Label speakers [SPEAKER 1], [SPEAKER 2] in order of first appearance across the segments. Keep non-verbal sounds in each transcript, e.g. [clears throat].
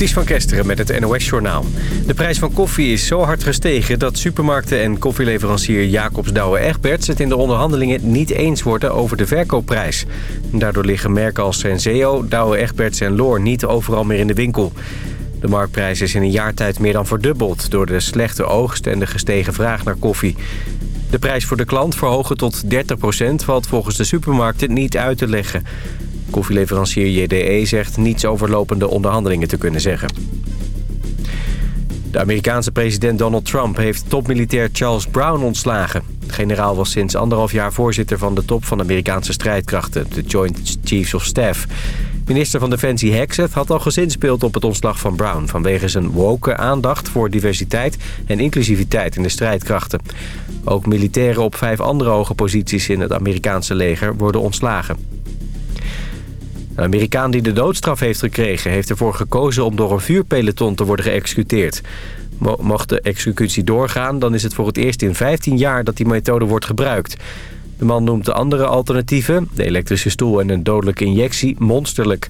[SPEAKER 1] Ties van Kesteren met het NOS-journaal. De prijs van koffie is zo hard gestegen dat supermarkten en koffieleverancier Jacobs Douwe Egberts... het in de onderhandelingen niet eens worden over de verkoopprijs. Daardoor liggen merken als Senseo, Douwe Egberts en Loor niet overal meer in de winkel. De marktprijs is in een jaar tijd meer dan verdubbeld... door de slechte oogst en de gestegen vraag naar koffie. De prijs voor de klant verhogen tot 30% valt volgens de supermarkten niet uit te leggen... Koffieleverancier JDE zegt niets over lopende onderhandelingen te kunnen zeggen. De Amerikaanse president Donald Trump heeft topmilitair Charles Brown ontslagen. De generaal was sinds anderhalf jaar voorzitter van de top van Amerikaanse strijdkrachten, de Joint Chiefs of Staff. Minister van Defensie Hexeth had al gezinspeeld op het ontslag van Brown... vanwege zijn woke aandacht voor diversiteit en inclusiviteit in de strijdkrachten. Ook militairen op vijf andere hoge posities in het Amerikaanse leger worden ontslagen. Een Amerikaan die de doodstraf heeft gekregen... heeft ervoor gekozen om door een vuurpeloton te worden geëxecuteerd. Mocht de executie doorgaan, dan is het voor het eerst in 15 jaar... dat die methode wordt gebruikt. De man noemt de andere alternatieven, de elektrische stoel en een dodelijke injectie, monsterlijk.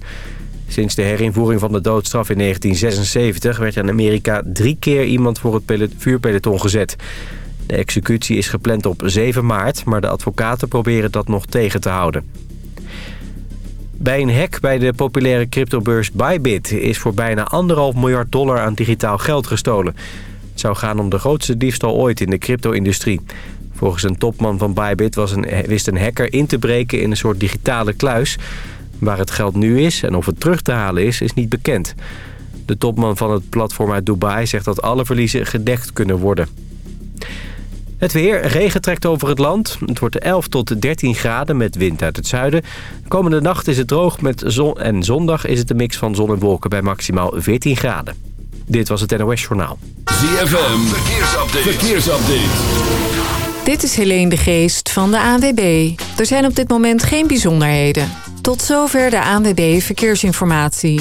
[SPEAKER 1] Sinds de herinvoering van de doodstraf in 1976 werd in Amerika drie keer iemand voor het vuurpeloton gezet. De executie is gepland op 7 maart, maar de advocaten proberen dat nog tegen te houden. Bij een hack bij de populaire cryptobeurs Bybit is voor bijna anderhalf miljard dollar aan digitaal geld gestolen. Het zou gaan om de grootste diefstal ooit in de crypto-industrie. Volgens een topman van Bybit was een, wist een hacker in te breken in een soort digitale kluis. Waar het geld nu is en of het terug te halen is, is niet bekend. De topman van het platform uit Dubai zegt dat alle verliezen gedekt kunnen worden. Het weer. Regen trekt over het land. Het wordt 11 tot 13 graden met wind uit het zuiden. komende nacht is het droog met zon en zondag is het een mix van zon en wolken bij maximaal 14 graden. Dit was het NOS Journaal.
[SPEAKER 2] ZFM. Verkeersupdate. Verkeersupdate.
[SPEAKER 3] Dit is Helene de Geest van de ANWB. Er zijn op dit moment geen bijzonderheden. Tot zover de ANWB Verkeersinformatie.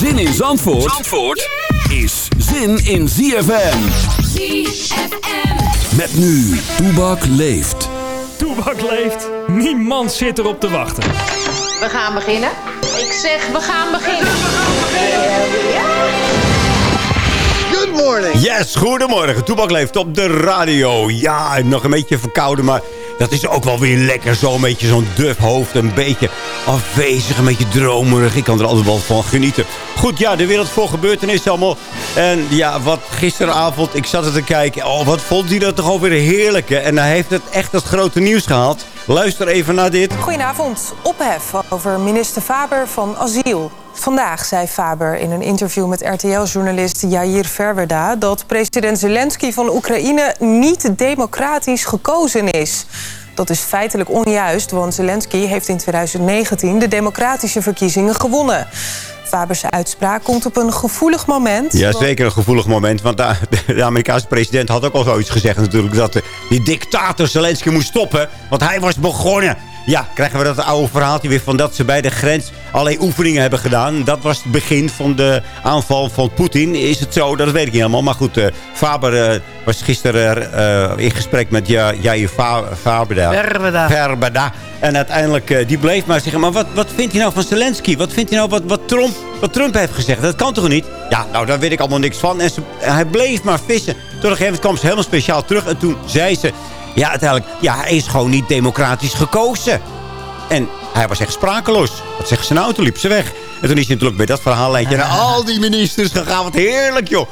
[SPEAKER 2] Zin in Zandvoort, Zandvoort is zin in ZFM.
[SPEAKER 4] ZFM.
[SPEAKER 2] Met nu, Toebak leeft.
[SPEAKER 5] Toebak leeft. Niemand zit erop te wachten.
[SPEAKER 6] We gaan beginnen. Ik zeg, we gaan beginnen.
[SPEAKER 7] Good morning.
[SPEAKER 8] Yes, goedemorgen. Toebak leeft op de radio. Ja, nog een beetje verkouden, maar dat is ook wel weer lekker. Zo'n beetje zo'n duf hoofd, een beetje afwezig, een beetje dromerig. Ik kan er altijd wel van genieten. Goed, ja, de wereld vol gebeurtenissen allemaal. En ja, wat gisteravond, ik zat er te kijken. Oh, wat vond hij dat toch alweer heerlijk? En hij heeft het echt het grote nieuws gehaald. Luister even naar dit.
[SPEAKER 9] Goedenavond. Ophef over minister Faber van Asiel. Vandaag zei Faber in een interview met RTL-journalist Jair Verwerda... dat president Zelensky van Oekraïne niet democratisch gekozen is. Dat is feitelijk onjuist, want Zelensky heeft in 2019 de democratische verkiezingen gewonnen. Fabers uitspraak komt op een gevoelig moment.
[SPEAKER 8] Ja, zeker een gevoelig moment. Want de, de Amerikaanse president had ook al zoiets gezegd natuurlijk... dat die dictator Zelensky moest stoppen. Want hij was begonnen ja, krijgen we dat oude verhaaltje weer van dat ze bij de grens allerlei oefeningen hebben gedaan. Dat was het begin van de aanval van Poetin. Is het zo? Dat weet ik niet helemaal. Maar goed, uh, Faber uh, was gisteren uh, in gesprek met ja, Jair Faberda.
[SPEAKER 7] Verbeda.
[SPEAKER 8] Verbeda. En uiteindelijk, die bleef maar zeggen... maar wat, wat vindt hij nou van Zelensky? Wat vindt hij nou wat, wat, Trump, wat Trump heeft gezegd? Dat kan toch niet? Ja, nou, daar weet ik allemaal niks van. En ze, hij bleef maar vissen. Tot een gegeven moment kwam ze helemaal speciaal terug. En toen zei ze... Ja, uiteindelijk, ja, hij is gewoon niet democratisch gekozen. En hij was echt sprakeloos. Wat zeggen ze nou? Toen liep ze weg. En toen is hij natuurlijk bij dat verhaallijntje naar al die ministers gegaan. Wat heerlijk, joh.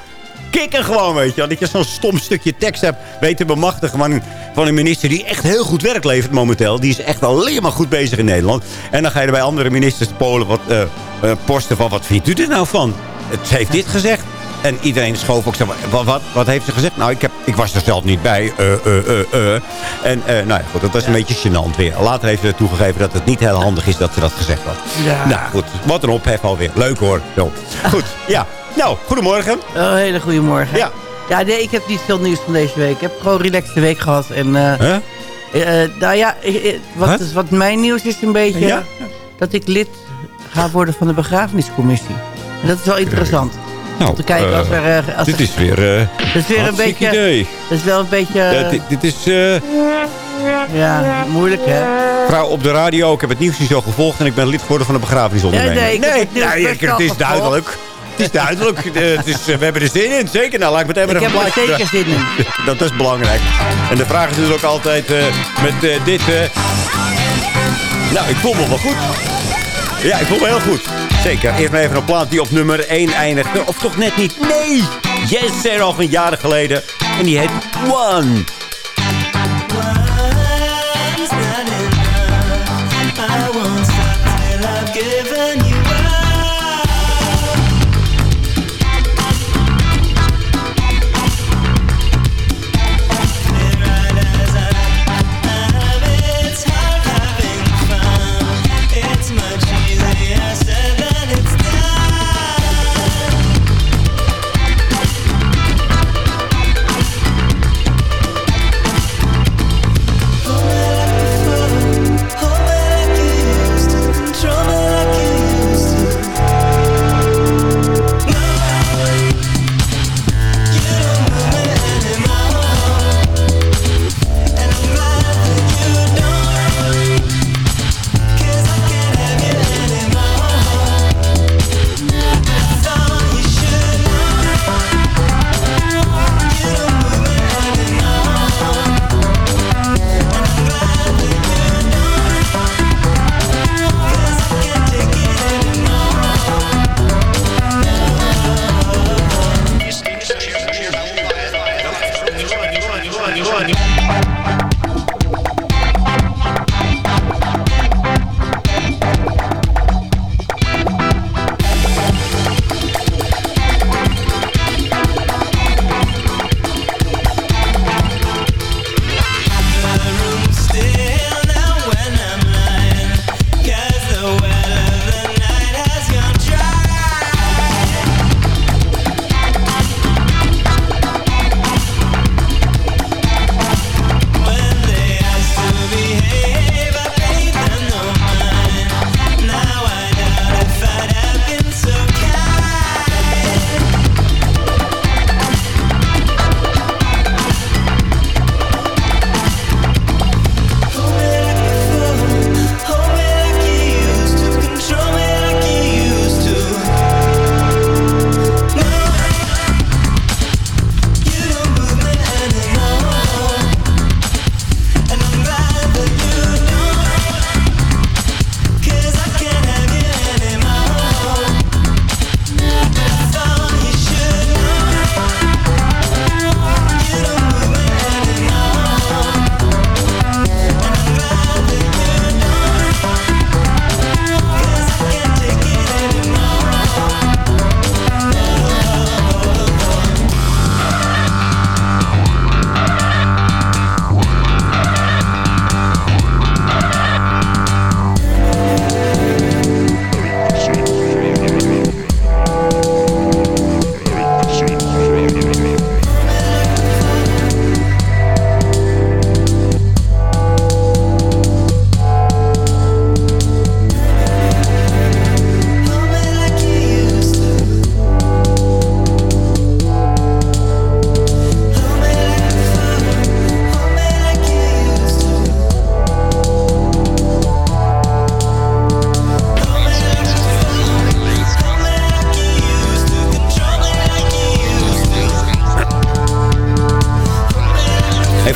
[SPEAKER 8] Kikken gewoon, weet je. Dat je zo'n stom stukje tekst hebt weten bemachtigen van een, van een minister die echt heel goed werk levert momenteel. Die is echt alleen maar goed bezig in Nederland. En dan ga je er bij andere ministers Polen wat uh, uh, posten van... Wat vindt u er nou van? Het heeft dit gezegd.
[SPEAKER 10] En iedereen schoof ook. Zeg maar, wat, wat, wat heeft ze gezegd? Nou, ik, heb, ik was er zelf niet bij. Uh, uh, uh, en nou ja, goed, dat was een beetje gênant weer. Later heeft ze toegegeven dat het niet heel handig is dat ze dat gezegd had.
[SPEAKER 4] Ja.
[SPEAKER 10] Nou goed, wat een ophef alweer. Leuk hoor. Zo. Goed, ja. Nou, goedemorgen.
[SPEAKER 4] Oh, hele goede morgen.
[SPEAKER 10] Ja.
[SPEAKER 4] Ja, nee, ik heb niet veel nieuws van deze week. Ik heb gewoon een relaxte week gehad. En,
[SPEAKER 10] Huh?
[SPEAKER 4] nou ja, wat, is, wat mijn nieuws is een beetje...
[SPEAKER 10] Ja?
[SPEAKER 4] dat ik lid ga worden van de begrafeniscommissie. En dat is wel interessant.
[SPEAKER 10] Nou,
[SPEAKER 4] Om te kijken als er... eh, Als
[SPEAKER 10] dit is weer... eh
[SPEAKER 4] dat is weer een beetje...
[SPEAKER 10] idee.
[SPEAKER 4] Is wel een beetje...
[SPEAKER 10] Dit, dit is... eh,
[SPEAKER 4] ja, moeilijk hè.
[SPEAKER 10] vrouw op de radio. Ik heb het nieuws niet zo gevolgd. En ik ben lid geworden van de begrafenisonderneming.
[SPEAKER 4] Nee, nee, ik heb het
[SPEAKER 10] nee, ik- het is duidelijk. Het is duidelijk. [laughs] Eh, het is, eh, we hebben er zin in. Zeker. Nou, laat ik meteen maar
[SPEAKER 4] Ik
[SPEAKER 10] even
[SPEAKER 4] heb er zeker zin in. [laughs]
[SPEAKER 10] Dat is belangrijk. En de vraag is dus ook altijd eh, met eh, dit... eh, Nou, ik voel me wel goed. Ja, ik voel me heel goed. Zeker. Eerst maar even een plaat die op nummer 1 eindigde. Of toch net niet. Nee! Yes, al van jaren geleden. En die heet One.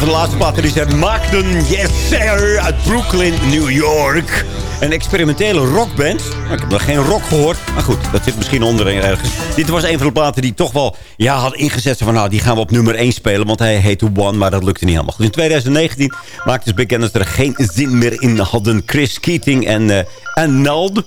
[SPEAKER 10] De laatste platen die zijn maakten. Yes, sir, uit Brooklyn, New York. Een experimentele rockband. Nou, ik heb nog geen rock gehoord. Maar goed, dat zit misschien onderin ergens. Dit was een van de platen die toch wel ja, had ingezet. Van, nou, die gaan we op nummer 1 spelen. Want hij heette One, maar dat lukte niet helemaal goed. In 2019 maakten ze bekend dat ze er geen zin meer in hadden. Chris Keating en uh, Arnold.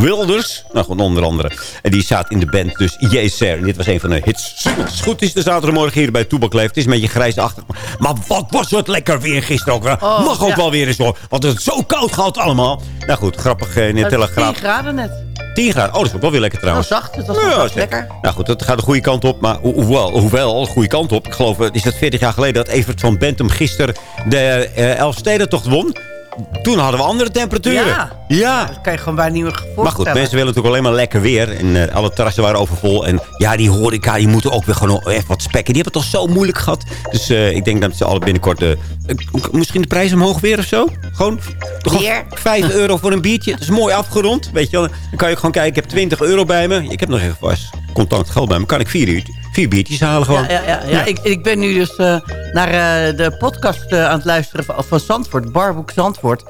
[SPEAKER 8] Wilders. Nou, gewoon onder andere. En die staat in de band dus Yes Sir. En dit was een van de hits. singles. Goed, is de zaterdagmorgen hier bij Toebak Leeft. Het is een beetje grijsachtig. Maar wat was het lekker weer gisteren ook.
[SPEAKER 4] Oh,
[SPEAKER 8] Mag ook
[SPEAKER 4] ja.
[SPEAKER 8] wel weer eens hoor. Want het is zo koud gehad allemaal. Nou goed, grappig eh, in de
[SPEAKER 4] Het is 10
[SPEAKER 8] Telegraaf.
[SPEAKER 4] graden net.
[SPEAKER 8] 10 graden. Oh, dat is ook wel weer lekker trouwens.
[SPEAKER 4] zacht. Het was
[SPEAKER 8] zeg.
[SPEAKER 4] lekker.
[SPEAKER 8] Nou goed, dat gaat de goede kant op. Maar ho- hoewel, hoewel de goede kant op. Ik geloof, eh, is dat 40 jaar geleden dat Evert van Bentum gisteren de eh Elfstedentocht won. Toen hadden we andere temperaturen.
[SPEAKER 4] Ja.
[SPEAKER 8] ja.
[SPEAKER 4] Dat kan je gewoon bijna niet meer voorstellen.
[SPEAKER 8] Maar goed, mensen willen natuurlijk alleen maar lekker weer. En eh, alle terrassen waren overvol. En ja, die horeca, die moeten ook weer gewoon echt wat spekken. Die hebben het toch zo moeilijk gehad. Dus eh, ik denk dat ze alle binnenkort... eh, misschien de prijs omhoog weer of zo. Gewoon, gewoon
[SPEAKER 4] Weer?
[SPEAKER 8] 5 euro voor een biertje. Dat is mooi afgerond. Weet je wel. Dan kan je gewoon kijken, ik heb 20 euro bij me. Ik heb nog even vast contant geld bij me. Kan ik vier, uur- vier biertjes halen gewoon.
[SPEAKER 4] Ja, ja, ja, ja. Ik, ik ben nu dus eh, naar eh, de podcast eh, aan het luisteren van, van Zandvoort. Barboek Zandvoort.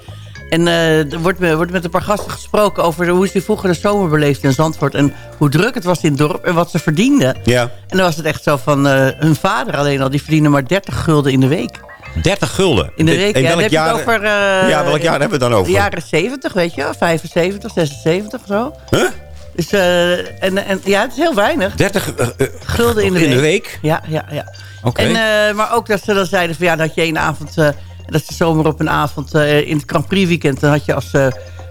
[SPEAKER 4] En er wordt, me- wordt met een paar gasten gesproken over hoe ze vroeger de zomer beleefden in Zandvoort. En hoe druk het was in het dorp en wat ze verdienden.
[SPEAKER 8] Ja.
[SPEAKER 4] En dan was het echt zo van hun vader alleen al. Die verdiende maar 30 gulden in de week.
[SPEAKER 8] 30 gulden.
[SPEAKER 4] In de week,
[SPEAKER 8] In welk jaar?
[SPEAKER 4] over...
[SPEAKER 8] ja, welk jaar hebben we het dan over?
[SPEAKER 4] De jaren 70, weet je wel. 75, 76 zo.
[SPEAKER 8] Huh?
[SPEAKER 4] Dus, eh, en, en, ja, het is heel weinig.
[SPEAKER 8] 30 eh, eh,
[SPEAKER 4] Gulden in de
[SPEAKER 8] in
[SPEAKER 4] week.
[SPEAKER 8] de week?
[SPEAKER 4] Ja, ja, ja.
[SPEAKER 8] Oké.
[SPEAKER 4] En, maar ook dat ze dan zeiden van ja, dat je één avond, dat ze zomer op een avond in het Grand Prix weekend, dan had je als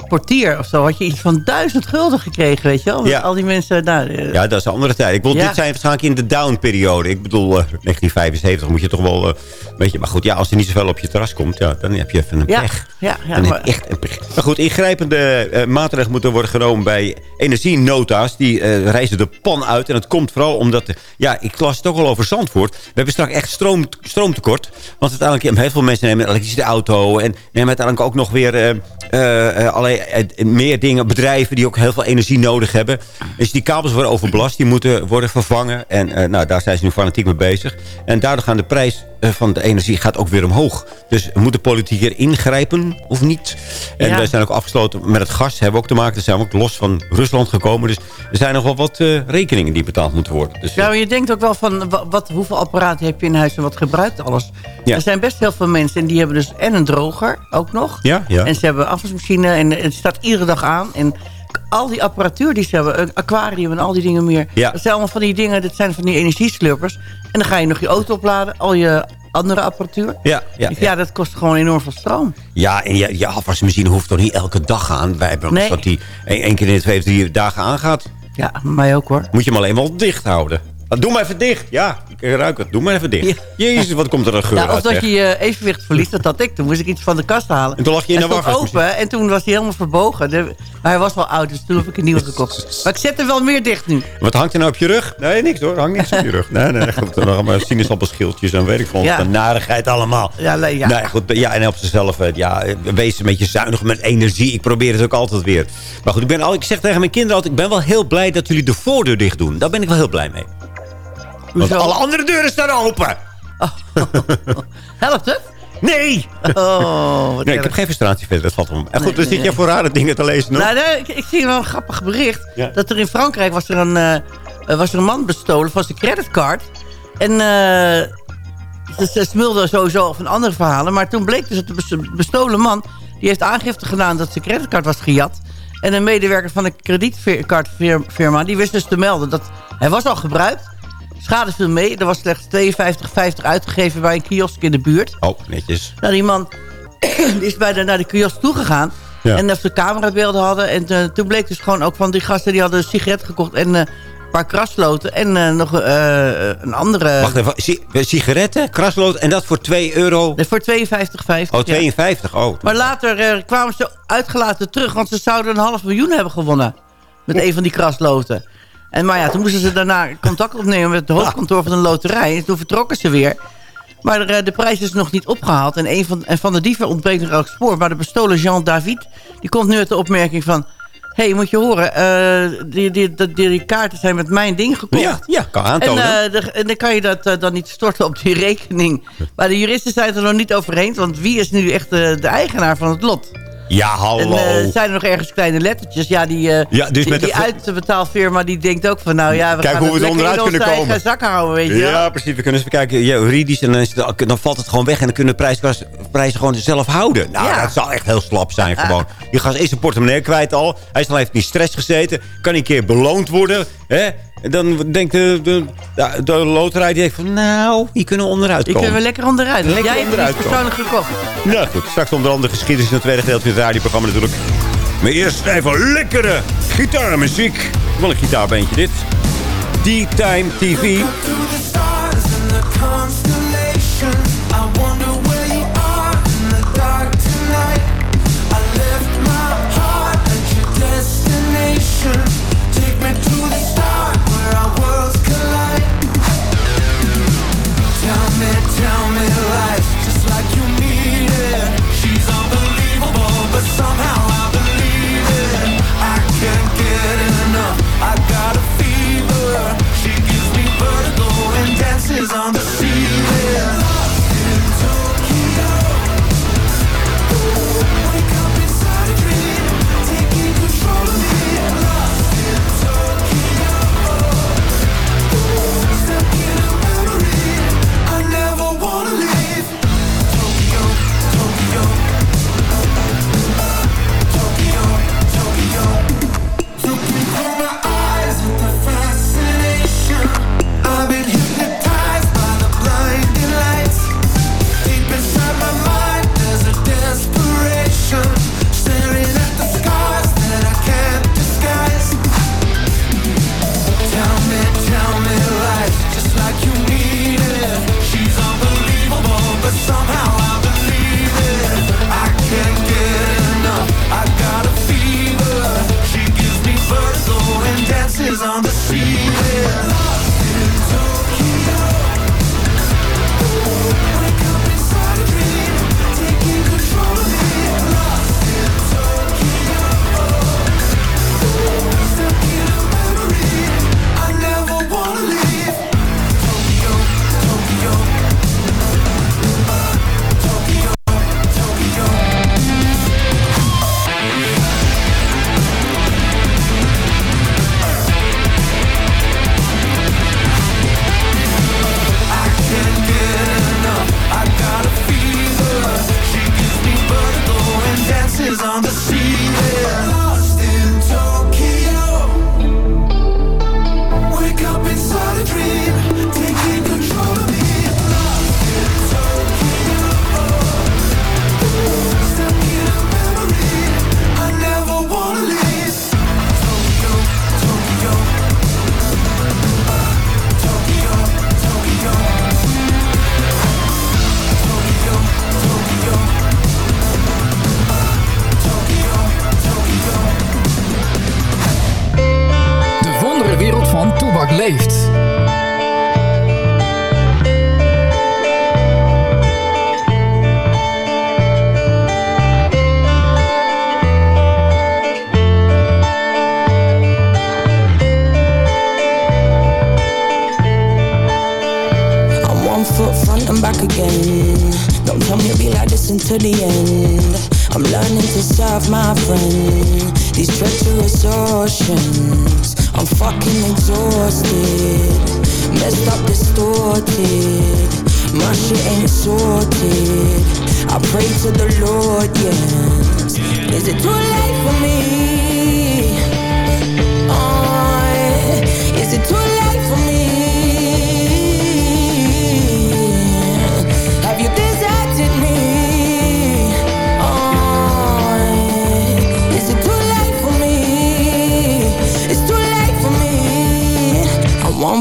[SPEAKER 4] portier of zo, had je iets van duizend gulden gekregen, weet je wel.
[SPEAKER 8] Ja.
[SPEAKER 4] Al die mensen, nou, eh,
[SPEAKER 8] Ja, dat is een andere tijd. Ik bedoel,
[SPEAKER 4] Ja.
[SPEAKER 8] dit zijn waarschijnlijk in de down-periode. Ik bedoel, eh, 1975 moet je toch wel... eh, weet je, maar goed, ja, als er niet zoveel op je terras komt... Ja, dan heb je even een
[SPEAKER 4] ja,
[SPEAKER 8] pech.
[SPEAKER 4] ja, ja,
[SPEAKER 8] dan heb
[SPEAKER 4] maar-
[SPEAKER 8] je echt een pech. Maar goed, ingrijpende maatregelen moeten worden genomen bij energienota's. Die reizen de pan uit. En dat komt vooral omdat... de- ja, ik las het ook al over Zandvoort. We hebben straks echt stroom, stroomtekort. Want uiteindelijk heel veel mensen nemen een elektrische auto... en nemen uiteindelijk ook nog weer... eh, eh, allerlei eh, meer dingen, bedrijven die ook heel veel energie nodig hebben. Dus die kabels worden overbelast, die moeten worden vervangen. En nou, daar zijn ze nu fanatiek mee bezig. En daardoor gaan de prijs van de energie gaat ook weer omhoog. Dus moet de politiek hier ingrijpen of niet? En
[SPEAKER 4] Ja.
[SPEAKER 8] we zijn ook afgesloten met het gas, hebben we ook te maken. Daar zijn we ook los van Rusland gekomen. Dus er zijn nog wel wat rekeningen die betaald moeten worden. Dus,
[SPEAKER 4] maar je denkt ook wel van wa- wat, hoeveel apparaten heb je in huis en wat gebruikt alles.
[SPEAKER 8] Ja.
[SPEAKER 4] Er zijn best heel veel mensen en die hebben dus en een droger ook nog.
[SPEAKER 8] Ja, ja.
[SPEAKER 4] En ze hebben een afwasmachine en het staat iedere dag aan. En al die apparatuur die ze hebben, een aquarium en al die dingen meer.
[SPEAKER 8] Ja.
[SPEAKER 4] Dat zijn allemaal van die dingen, dat zijn van die energieslurpers. En dan ga je nog je auto opladen, al je andere apparatuur.
[SPEAKER 8] ja, ja,
[SPEAKER 4] Dus
[SPEAKER 8] ja.
[SPEAKER 4] ja, dat kost gewoon enorm veel stroom.
[SPEAKER 8] Ja, en je, je afwasmachine hoeft toch niet elke dag aan. Wij hebben
[SPEAKER 4] Nee.
[SPEAKER 8] dat die één één keer in de twee of drie dagen aangaat.
[SPEAKER 4] Ja, mij ook hoor.
[SPEAKER 8] Moet je hem alleen wel dicht houden. Ah, Doe maar even dicht. Ja, ik ruik het. Doe maar even dicht.
[SPEAKER 4] Ja.
[SPEAKER 8] Jezus, wat komt er een geur
[SPEAKER 4] Ja, of
[SPEAKER 8] uit.
[SPEAKER 4] dat je je evenwicht verliest, dat had ik. Toen moest ik iets van de kast halen.
[SPEAKER 8] En toen lag je in de
[SPEAKER 4] open en toen was hij helemaal verbogen. De- maar hij was wel oud, dus toen heb ik een nieuwe gekocht. Maar ik zet er wel meer dicht nu.
[SPEAKER 8] Wat hangt er nou op je rug? Nee, niks hoor. Hangt niks op je rug. Nee, nee. Goed, dan nog maar sinaasappelschiltjes en weet ik van.
[SPEAKER 4] Ja.
[SPEAKER 8] Ja. narigheid allemaal.
[SPEAKER 4] Ja, le- ja.
[SPEAKER 8] Nee, goed, ja, en op zichzelf. eh, Ja, wees een beetje zuinig met energie. Ik probeer het ook altijd weer. Maar goed, ik, ben al, ik zeg tegen mijn kinderen altijd... ik ben wel heel blij dat jullie de voordeur dicht doen. Daar ben ik wel heel blij mee. Want alle andere deuren staan open. [laughs]
[SPEAKER 4] Helpt het?
[SPEAKER 8] Nee!
[SPEAKER 4] Oh,
[SPEAKER 8] Nee, ik heb geen frustratie verder. Dat valt om. En goed,
[SPEAKER 4] Nee,
[SPEAKER 8] dan zit jij voor rare dingen te lezen nog.
[SPEAKER 4] Nou, nee, ik, ik zie wel een grappig bericht.
[SPEAKER 8] Ja.
[SPEAKER 4] Dat er in Frankrijk was er een, eh, eh, was er een man bestolen van zijn creditcard. En eh ze, ze smulden sowieso van andere verhalen. Maar toen bleek dus dat de bes- bestolen man... die heeft aangifte gedaan dat zijn creditcard was gejat. En een medewerker van een kredietkaartfirma... die wist dus te melden dat hij was al gebruikt. Schade viel mee. Er was slechts 52,50 uitgegeven bij een kiosk in de buurt.
[SPEAKER 8] Oh, netjes.
[SPEAKER 4] Nou, die man [clears throat] die is bij de, naar de kiosk toegegaan.
[SPEAKER 8] Ja.
[SPEAKER 4] En of ze camerabeelden hadden. En eh, toen bleek dus gewoon ook van die gasten... die hadden een sigaret gekocht en eh, een paar krasloten. En eh, nog een andere...
[SPEAKER 8] Wacht even. Si- sigaretten, kraslood en dat voor 2 euro.
[SPEAKER 4] Nee, voor 52,50.
[SPEAKER 8] Oh,
[SPEAKER 4] ja.
[SPEAKER 8] 52. Oh.
[SPEAKER 4] Maar later kwamen ze uitgelaten terug. Want ze zouden een half miljoen hebben gewonnen. Met een van die krasloten. En, maar ja, toen moesten ze daarna contact opnemen met het hoofdkantoor van de loterij. En toen vertrokken ze weer. Maar de, de prijs is nog niet opgehaald. En, een van, en van de dieven ontbreekt nog elk spoor. Maar de bestolen Jean David, die komt nu uit de opmerking van... Hé, hey, moet je horen, eh, die, die, die, die kaarten zijn met mijn ding gekocht.
[SPEAKER 8] Ja, ja, kan
[SPEAKER 4] En,
[SPEAKER 8] aantonen.
[SPEAKER 4] eh, de- en dan kan je dat eh, dan niet storten op die rekening. Maar de juristen zijn het er nog niet over eens. Want wie is nu echt de, de eigenaar van het lot?
[SPEAKER 11] Ja, hallo.
[SPEAKER 4] En eh, zijn er nog ergens kleine lettertjes? Ja, die, uh,
[SPEAKER 11] ja, dus
[SPEAKER 4] die,
[SPEAKER 11] met
[SPEAKER 4] die uitbetaalfirma die denkt ook van... nou ja, we
[SPEAKER 11] Kijk
[SPEAKER 4] gaan
[SPEAKER 11] hoe we
[SPEAKER 4] het
[SPEAKER 11] onderuit kunnen komen.
[SPEAKER 4] zak houden, weet je
[SPEAKER 11] Ja,
[SPEAKER 4] wel.
[SPEAKER 11] precies. We kunnen eens bekijken. Juridisch. En dan, is het, dan valt het gewoon weg. En dan kunnen prijs, prijzen gewoon zelf houden. Nou,
[SPEAKER 4] Ja.
[SPEAKER 11] dat zou echt heel slap zijn gewoon. Je gaat eerst zijn portemonnee kwijt al. Hij is al heeft in stress gezeten. Kan een keer beloond worden. Hè? En dan denkt de, de, de, de loterij die denkt van... Nou, hier kunnen we onderuit
[SPEAKER 4] Die
[SPEAKER 11] komen.
[SPEAKER 4] kunnen we lekker onderuit.
[SPEAKER 11] Lekker
[SPEAKER 4] Jij hebt
[SPEAKER 11] onderuit
[SPEAKER 4] het persoonlijk gekocht.
[SPEAKER 11] Nou goed, straks onder andere geschiedenis in het tweede gedeelte van het radioprogramma natuurlijk. Maar eerst even lekkere gitaarmuziek. Wel een gitaarbeentje dit. D-Time TV.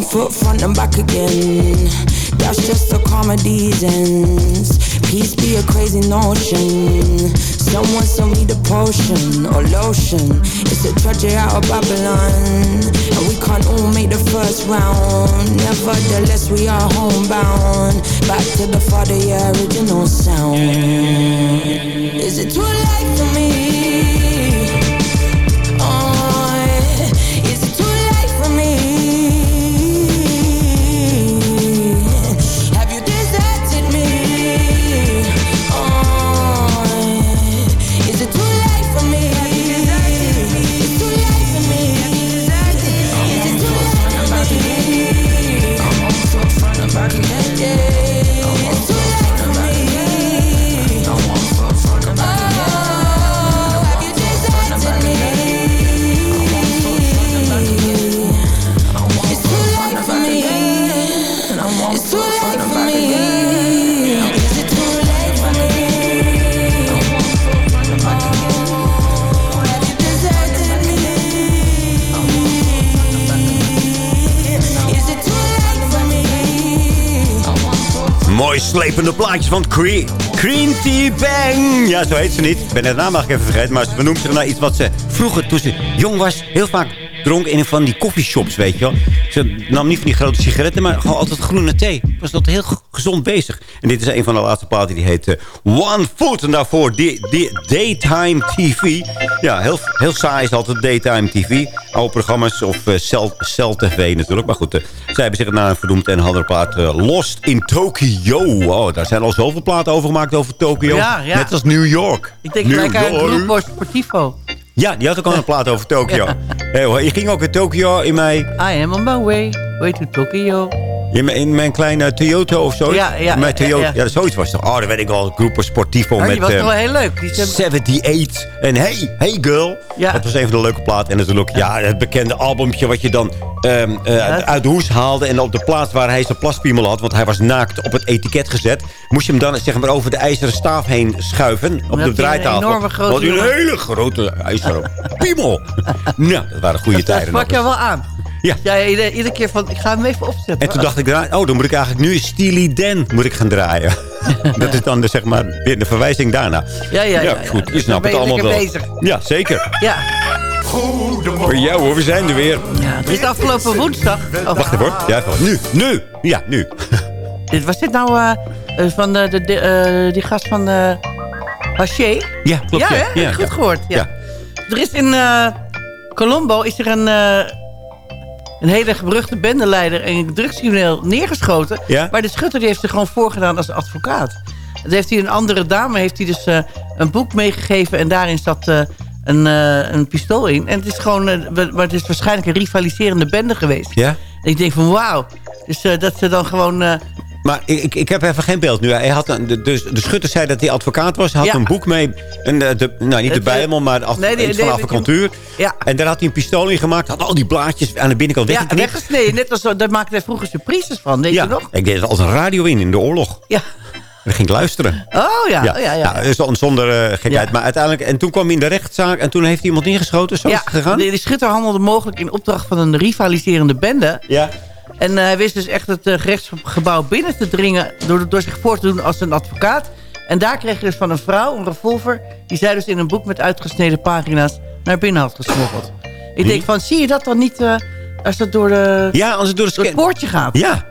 [SPEAKER 12] Foot front and back again. That's just a comedy's ends. Peace be a crazy notion. Someone sell me the potion or lotion. It's a tragedy out of Babylon. And we can't all make the first round. Nevertheless, we are homebound. Back to the father, yeah, original sound. Is it too late for me?
[SPEAKER 8] Slepende plaatjes van Cre Green Tea Bang. Ja, zo heet ze niet. Ik ben de naam even vergeten. Maar ze benoemt zich naar iets wat ze vroeger, toen ze jong was, heel vaak dronk in een van die koffieshops, weet je wel. Ze nam niet van die grote sigaretten, maar gewoon altijd groene thee. Was dat heel gezond bezig. En dit is een van de laatste platen, die heet eh, One Foot. En daarvoor di di Daytime TV. Ja, heel, heel saai is altijd Daytime TV. Oude programma's of eh, Cel, Cel TV natuurlijk. Maar goed, eh, zij hebben zich ernaar verdoemd en hadden een plaat eh, Lost in Tokyo. Oh, daar zijn al zoveel platen over gemaakt over Tokyo.
[SPEAKER 4] Ja, ja.
[SPEAKER 8] Net als New York.
[SPEAKER 4] Ik denk gelijk aan. Grupo Sportivo.
[SPEAKER 8] Ja, die had ook al een plaat over Tokyo. Hey, je ging ook in Tokyo in mijn,
[SPEAKER 4] I am on my way, way to Tokyo.
[SPEAKER 8] In mijn, in mijn kleine Toyota of zo.
[SPEAKER 4] Ja, ja,
[SPEAKER 8] Mijn Toyota.
[SPEAKER 4] ja.
[SPEAKER 8] Zoiets was het. Oh, dat weet ik wel. Groepo Sportivo
[SPEAKER 4] Maar
[SPEAKER 8] met
[SPEAKER 4] die was
[SPEAKER 8] eh,
[SPEAKER 4] toch wel heel leuk. Die zijn-
[SPEAKER 8] 78. En Hey, Hey Girl. Dat was een van de leuke platen. En natuurlijk ja, het bekende albumpje wat je dan ehm, eh, uit- de hoes haalde. En op de plaats waar hij zijn plaspiemel had, want hij was naakt op het etiket gezet. Moest je hem dan zeg maar, over de ijzeren staaf heen schuiven. Op de
[SPEAKER 4] een
[SPEAKER 8] draaitafel.
[SPEAKER 4] enorme grote
[SPEAKER 8] hij een hele grote ijzeren [laughs] piemel. nou, dat waren goede
[SPEAKER 4] dat
[SPEAKER 8] tijden. nog
[SPEAKER 4] jou
[SPEAKER 8] eens.
[SPEAKER 4] wel aan.
[SPEAKER 8] Ja.
[SPEAKER 4] Ja, iedere, keer van, ik ga hem even opzetten.
[SPEAKER 8] En toen dacht ik, oh, dan moet ik eigenlijk nu Steely Dan moet ik gaan draaien. [laughs] dat is dan de, zeg maar, weer de verwijzing daarna.
[SPEAKER 4] Ja, ja, ja, ja.
[SPEAKER 8] goed, je snapt het allemaal wel.
[SPEAKER 4] bezig.
[SPEAKER 8] Ja, zeker.
[SPEAKER 4] Ja,
[SPEAKER 8] Voor jou hoor, we zijn er weer.
[SPEAKER 4] dit is afgelopen woensdag. Oh,
[SPEAKER 8] Wacht even hoor. Ja. Nu, nu. Ja, nu. [laughs]
[SPEAKER 4] dit, was dit nou eh, eh, van de, de, de, eh, die gast van de Haché?
[SPEAKER 8] Ja, klopt.
[SPEAKER 4] Ja,
[SPEAKER 8] ja,
[SPEAKER 4] hè?
[SPEAKER 8] ja,
[SPEAKER 4] goed
[SPEAKER 8] ja.
[SPEAKER 4] gehoord. Ja.
[SPEAKER 8] Ja.
[SPEAKER 4] Er is in eh, Colombo is er een, eh, een hele beruchte bendeleider en drugscrimineel neergeschoten.
[SPEAKER 8] Ja?
[SPEAKER 4] Maar de schutter die heeft zich gewoon voorgedaan als advocaat. Dat heeft hij een andere dame, heeft hij dus eh, een boek meegegeven en daarin zat eh, een, eh, een pistool in. En het is gewoon, maar het is waarschijnlijk een rivaliserende bende geweest.
[SPEAKER 8] Ja?
[SPEAKER 4] En ik denk van wauw. Dus dat ze dan gewoon... eh,
[SPEAKER 8] Maar ik, ik, heb even geen beeld nu. Hij had de, de, de schutter zei dat hij advocaat was. Hij had
[SPEAKER 4] Ja.
[SPEAKER 8] een boek mee. En de, de, nou, niet de
[SPEAKER 4] eh,
[SPEAKER 8] Bijbel, maar de af,
[SPEAKER 4] nee, nee,
[SPEAKER 8] van
[SPEAKER 4] nee. Ja.
[SPEAKER 8] En daar had hij een pistool in gemaakt. Had al die blaadjes aan de binnenkant
[SPEAKER 4] ja,
[SPEAKER 8] weggeknipt.
[SPEAKER 4] weggesneden. Net als, daar maakten wij vroeger surprises van. Weet
[SPEAKER 8] Ja,
[SPEAKER 4] je nog?
[SPEAKER 8] ik deed het als een radio in, in de oorlog.
[SPEAKER 4] Ja.
[SPEAKER 8] En dan ging ik luisteren.
[SPEAKER 4] Oh ja, ja, ja. ja.
[SPEAKER 8] Nou, zon- zonder eh, gekheid.
[SPEAKER 4] Ja.
[SPEAKER 8] Maar uiteindelijk, en toen kwam hij in de rechtszaak en toen heeft hij iemand neergeschoten. Zo is het gegaan?
[SPEAKER 4] de, de schutter handelde mogelijk in opdracht van een rivaliserende bende.
[SPEAKER 8] Ja.
[SPEAKER 4] En eh, hij wist dus echt het eh, gerechtsgebouw binnen te dringen... Door, door zich voor te doen als een advocaat. En daar kreeg hij dus van een vrouw een revolver... die zij dus in een boek met uitgesneden pagina's naar binnen had gesmokkeld. Ik denk van, zie je dat dan niet eh, als dat door, de,
[SPEAKER 8] Ja, als het door de
[SPEAKER 4] door het poortje gaat?
[SPEAKER 8] Ja.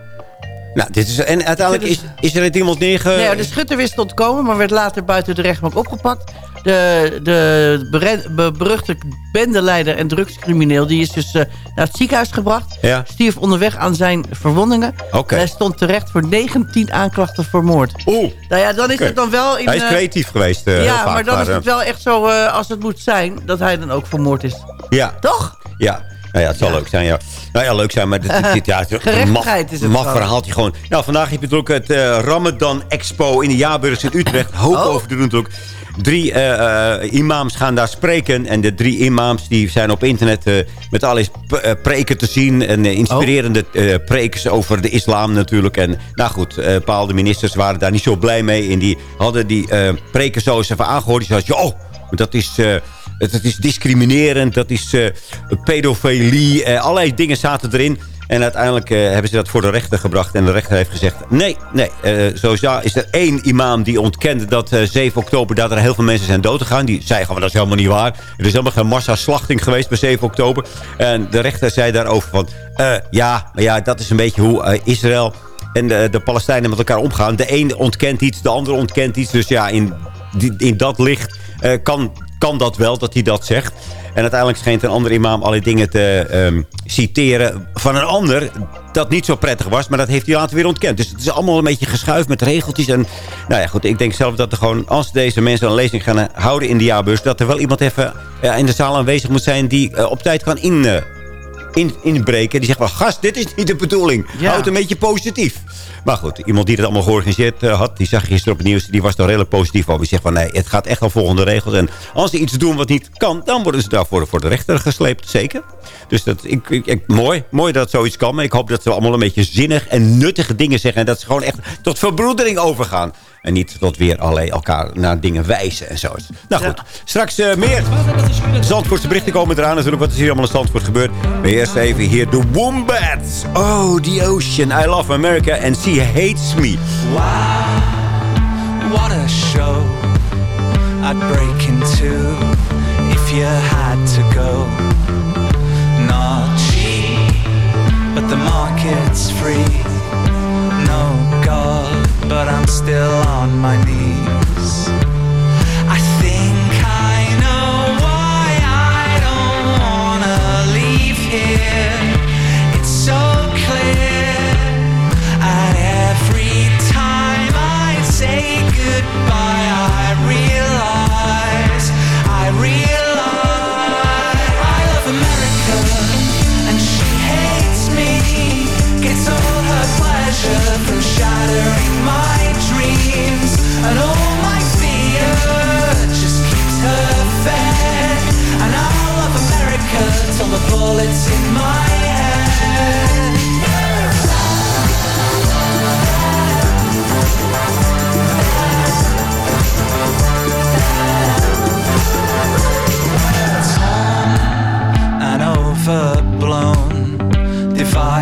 [SPEAKER 8] Nou, dit is, en uiteindelijk is, is er iemand neerge...
[SPEAKER 4] Nee, ja, de schutter wist te ontkomen, maar werd later buiten de rechtbank opgepakt. De, de beruchte bendeleider en drugscrimineel... die is dus eh, naar het ziekenhuis gebracht.
[SPEAKER 8] Ja.
[SPEAKER 4] Stierf onderweg aan zijn verwondingen. En hij stond terecht voor 19 aanklachten voor moord.
[SPEAKER 8] Oeh.
[SPEAKER 4] Nou ja, dan is het dan wel... In,
[SPEAKER 8] Hij is
[SPEAKER 4] eh,
[SPEAKER 8] creatief geweest. eh,
[SPEAKER 4] ja,
[SPEAKER 8] vaak,
[SPEAKER 4] maar dan is het wel echt zo als het moet zijn... dat hij dan ook vermoord is.
[SPEAKER 8] Ja.
[SPEAKER 4] Toch?
[SPEAKER 8] Ja. Nou ja, het zal leuk zijn, ja. Nou ja, leuk zijn, maar dit, dit, ja, [laughs] een maf,
[SPEAKER 4] is het
[SPEAKER 8] maf
[SPEAKER 4] gewoon.
[SPEAKER 8] verhaaltje gewoon. Nou, vandaag heb je natuurlijk het eh, Ramadan Expo in de jaarbeurs in Utrecht. Hoop
[SPEAKER 4] Oh.
[SPEAKER 8] over te doen natuurlijk. Drie eh, eh, imams gaan daar spreken. En de drie imams die zijn op internet eh, met eh, preken te zien. En inspirerende eh prekens over de islam natuurlijk. En nou goed, bepaalde ministers waren daar niet zo blij mee. En die hadden die preken zo eens even aangehoord. Die zeiden, joh, dat is... dat is discriminerend, dat is pedofilie. allerlei dingen zaten erin. En uiteindelijk eh, hebben ze dat voor de rechter gebracht. En de rechter heeft gezegd... nee, nee, eh sowieso is er één imam die ontkende... dat eh, 7 oktober dat er heel veel mensen zijn doodgegaan. Die zei gewoon, dat is helemaal niet waar. Er is helemaal geen massaslachting geweest bij 7 oktober. En de rechter zei daarover van... ja, maar ja, dat is een beetje hoe Israël en de, de Palestijnen met elkaar omgaan. De een ontkent iets, de ander ontkent iets. Dus ja, in, in dat licht kan, kan dat wel dat hij dat zegt. En uiteindelijk schijnt een andere imam allerlei dingen te ehm, citeren van een ander... dat niet zo prettig was, maar dat heeft hij later weer ontkend. Dus het is allemaal een beetje geschuift met regeltjes. En, nou ja, goed, ik denk zelf dat er gewoon... als deze mensen een lezing gaan houden in de jaarbeurs... dat er wel iemand even eh, in de zaal aanwezig moet zijn... die eh, op tijd kan in... in, inbreken. Die zegt wel, gast, dit is niet de bedoeling.
[SPEAKER 4] Ja.
[SPEAKER 8] Houd een beetje positief. Maar goed, iemand die het allemaal georganiseerd eh, had... die zag gisteren op het nieuws, die was daar redelijk positief over. Die zegt van, nee, het gaat echt al volgende regels. En als ze iets doen wat niet kan... dan worden ze daarvoor voor de rechter gesleept, zeker. Dus dat, ik, ik, ik- mooi, mooi dat zoiets kan. Maar ik hoop dat ze allemaal een beetje zinnig en nuttige dingen zeggen. En dat ze gewoon echt tot verbroedering overgaan. En niet tot weer allerlei elkaar naar dingen wijzen en zo. Nou goed, straks eh, meer. Zandvoortse berichten komen eraan natuurlijk. Wat is hier allemaal in Zandvoort gebeurd? Maar eerst even hier de Wombats. Oh, the ocean. I love America and she hates me.
[SPEAKER 11] Wow, what a show I'd break into if you had to go. Not cheap, but the market's free. But I'm still on my knees.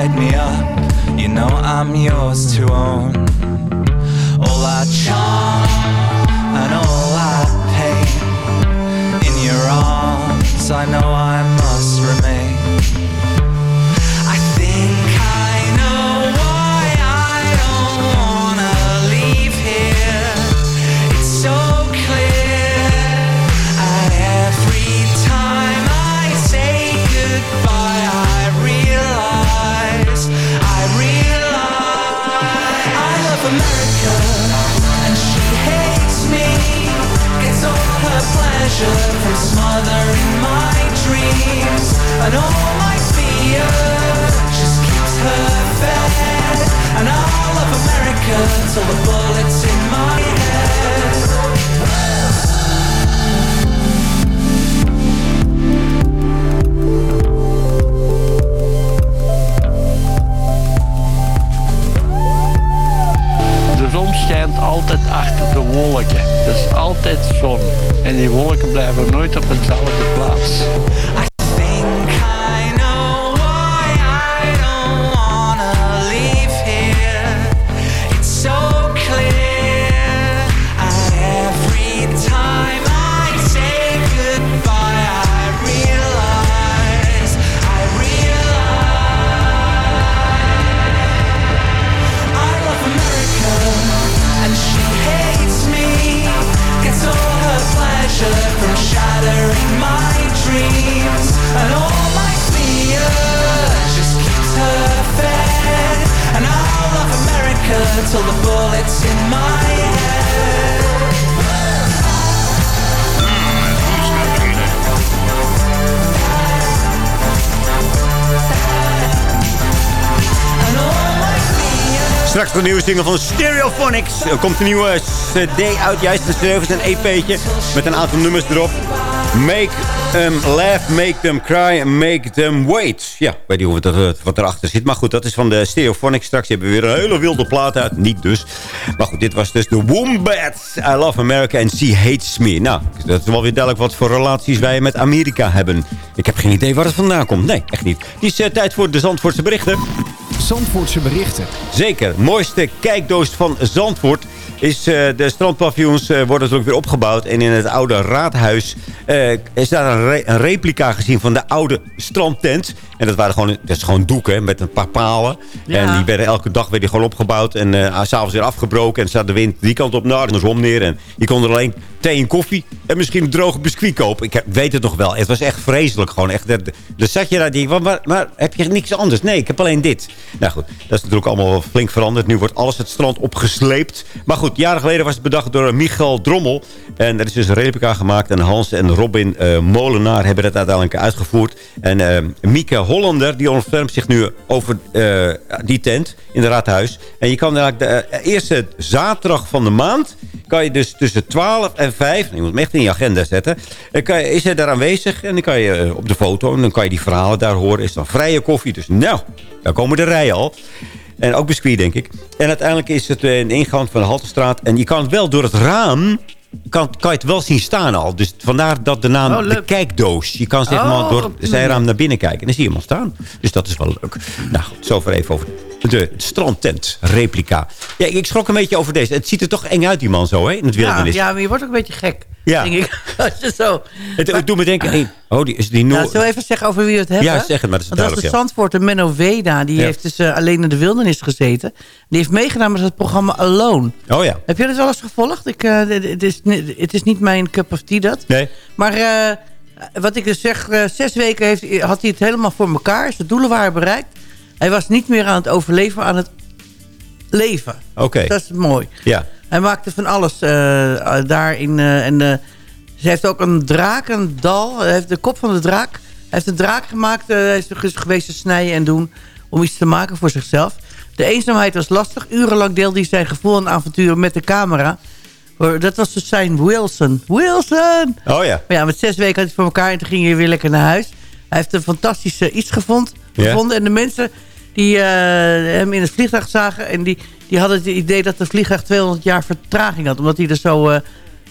[SPEAKER 11] Divide me up. You know i'm yours to own. All that charm and all that pain in your arms i know i pleasure from smothering my dreams and all my fear just keeps her fed. And I love America till the bullets in my head.
[SPEAKER 13] De zon schijnt altijd achter de wolken. Dat is altijd zon. En die wolken blijven nooit op hetzelfde plaats.
[SPEAKER 8] Straks de nieuwe single van Stereophonics. Er komt een nieuwe cd uit. Juist een service, een EP'tje. Met een aantal nummers erop. Make them laugh, make them cry, make them wait. Ja, weet niet hoe het, er- wat erachter zit. Maar goed, dat is van de Stereophonics. Straks hebben we weer een hele wilde plaat uit. Niet dus. Maar goed, dit was dus de Wombats. I love America and she hates me. Nou, dat is wel weer duidelijk wat voor relaties wij met Amerika hebben. Ik heb geen idee waar het vandaan komt. Nee, echt niet. Het is eh, tijd voor de Zandvoortse berichten.
[SPEAKER 5] Zandvoortse berichten.
[SPEAKER 8] Zeker. Mooiste kijkdoos van Zandvoort is eh, de strandpaviljoens eh, worden natuurlijk weer opgebouwd. En in het oude raadhuis eh, is daar een replica gezien van de oude strandtent. En dat, waren gewoon, dat is gewoon doeken met een paar palen.
[SPEAKER 4] Ja.
[SPEAKER 8] En die werden elke dag werden die gewoon opgebouwd. En s s'avonds weer afgebroken. En staat de wind die kant op naar, andersom neer. En je kon er alleen thee en koffie en misschien een droge biscuit kopen. Ik weet het nog wel. Het was echt vreselijk gewoon. Echt, er zat je daar je, maar, maar heb je niks anders? Nee, ik heb alleen dit. Nou goed, dat is natuurlijk allemaal wel flink veranderd. Nu wordt alles het strand opgesleept. Maar goed, jaren geleden was het bedacht door Michael Drommel. En er is dus een replica gemaakt. En Hans en Robin eh, Molenaar hebben dat uiteindelijk uitgevoerd. En eh, Mieke Hollander, die ontfermt zich nu over eh, die tent in het raadhuis. En je kan eigenlijk de eh, eerste zaterdag van de maand... kan je dus tussen 12 en 5... je moet hem echt in je agenda zetten... Dan kan je, is hij daar aanwezig en dan kan je eh, op de foto... en dan kan je die verhalen daar horen. Is dan vrije koffie, dus nou, daar komen de rijen al. En ook biscuit, denk ik. En uiteindelijk is het eh, een ingang van de Haltestraat. En je kan wel door het raam... Kan, kan je het wel zien staan al. Dus vandaar dat de naam
[SPEAKER 4] Oh,
[SPEAKER 8] de kijkdoos. Je kan zeg
[SPEAKER 4] Oh,
[SPEAKER 8] maar door het zijraam naar binnen kijken. En dan zie je hem al staan. Dus dat is wel leuk. Nou, goed, zover even over de strandtent replica. Ja, ik schrok een beetje over deze. Het ziet er toch eng uit, die man zo, hè? In het
[SPEAKER 4] Ja,
[SPEAKER 8] wildernis.
[SPEAKER 4] ja, maar je wordt ook een beetje gek.
[SPEAKER 8] Ja.
[SPEAKER 4] Denk ik. [laughs] Als je zo...
[SPEAKER 8] Het, het doet me denken... hey, oh, die, is die Noor...
[SPEAKER 4] Nou, zullen we even zeggen over wie we het hebben?
[SPEAKER 8] Ja, zeg het maar, dat is
[SPEAKER 4] Want dat is de
[SPEAKER 8] ja.
[SPEAKER 4] Zandvoort, de Menno Weda. Die
[SPEAKER 8] Ja.
[SPEAKER 4] heeft dus eh, alleen in de wildernis gezeten. Die heeft meegedaan met het programma Alone.
[SPEAKER 8] Oh ja.
[SPEAKER 4] Heb je dat wel eens gevolgd? Ik, eh, het, is, het is niet mijn cup of tea dat.
[SPEAKER 8] Nee.
[SPEAKER 4] Maar eh, wat ik dus zeg, zes weken heeft, had hij het helemaal voor elkaar. Zijn doelen waren bereikt. Hij was niet meer aan het overleven, maar aan het leven.
[SPEAKER 8] Oké.
[SPEAKER 4] Dat is mooi.
[SPEAKER 8] Ja.
[SPEAKER 4] Hij maakte van alles eh, daarin. eh, en eh, ze heeft ook een draak, een dal. Hij heeft de kop van de draak. Hij heeft een draak gemaakt. eh, hij is er geweest te snijden en doen. Om iets te maken voor zichzelf. De eenzaamheid was lastig. Urenlang deelde hij zijn gevoel en avonturen met de camera. Dat was dus zijn Wilson. Wilson!
[SPEAKER 8] Oh ja.
[SPEAKER 4] Maar ja, met zes weken had hij het voor elkaar en toen ging hij weer lekker naar huis. Hij heeft een fantastische iets gevond,
[SPEAKER 8] Ja.
[SPEAKER 4] gevonden. En de mensen die eh, hem in het vliegtuig zagen... en die, die hadden het idee dat de vliegtuig 200 jaar vertraging had. Omdat hij er zo eh,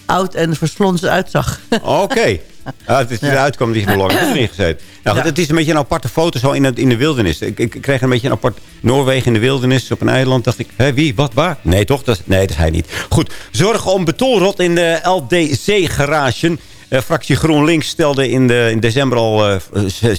[SPEAKER 4] oud en verslonsen uitzag.
[SPEAKER 8] Oké. [laughs] Ja, het is eruit kwam die verloren erin gezeten. Nou,
[SPEAKER 4] Ja.
[SPEAKER 8] Het is een beetje een aparte foto zo in, het, in de wildernis. Ik, ik kreeg een beetje een apart Noorwegen in de wildernis op een eiland. Dacht ik, hè, wie, wat, waar? Nee, toch? Dat, is- nee, dat is hij niet. Goed, zorg om betonrot in de LDC-garage. Eh, fractie GroenLinks stelde in, de, in december, al, eh,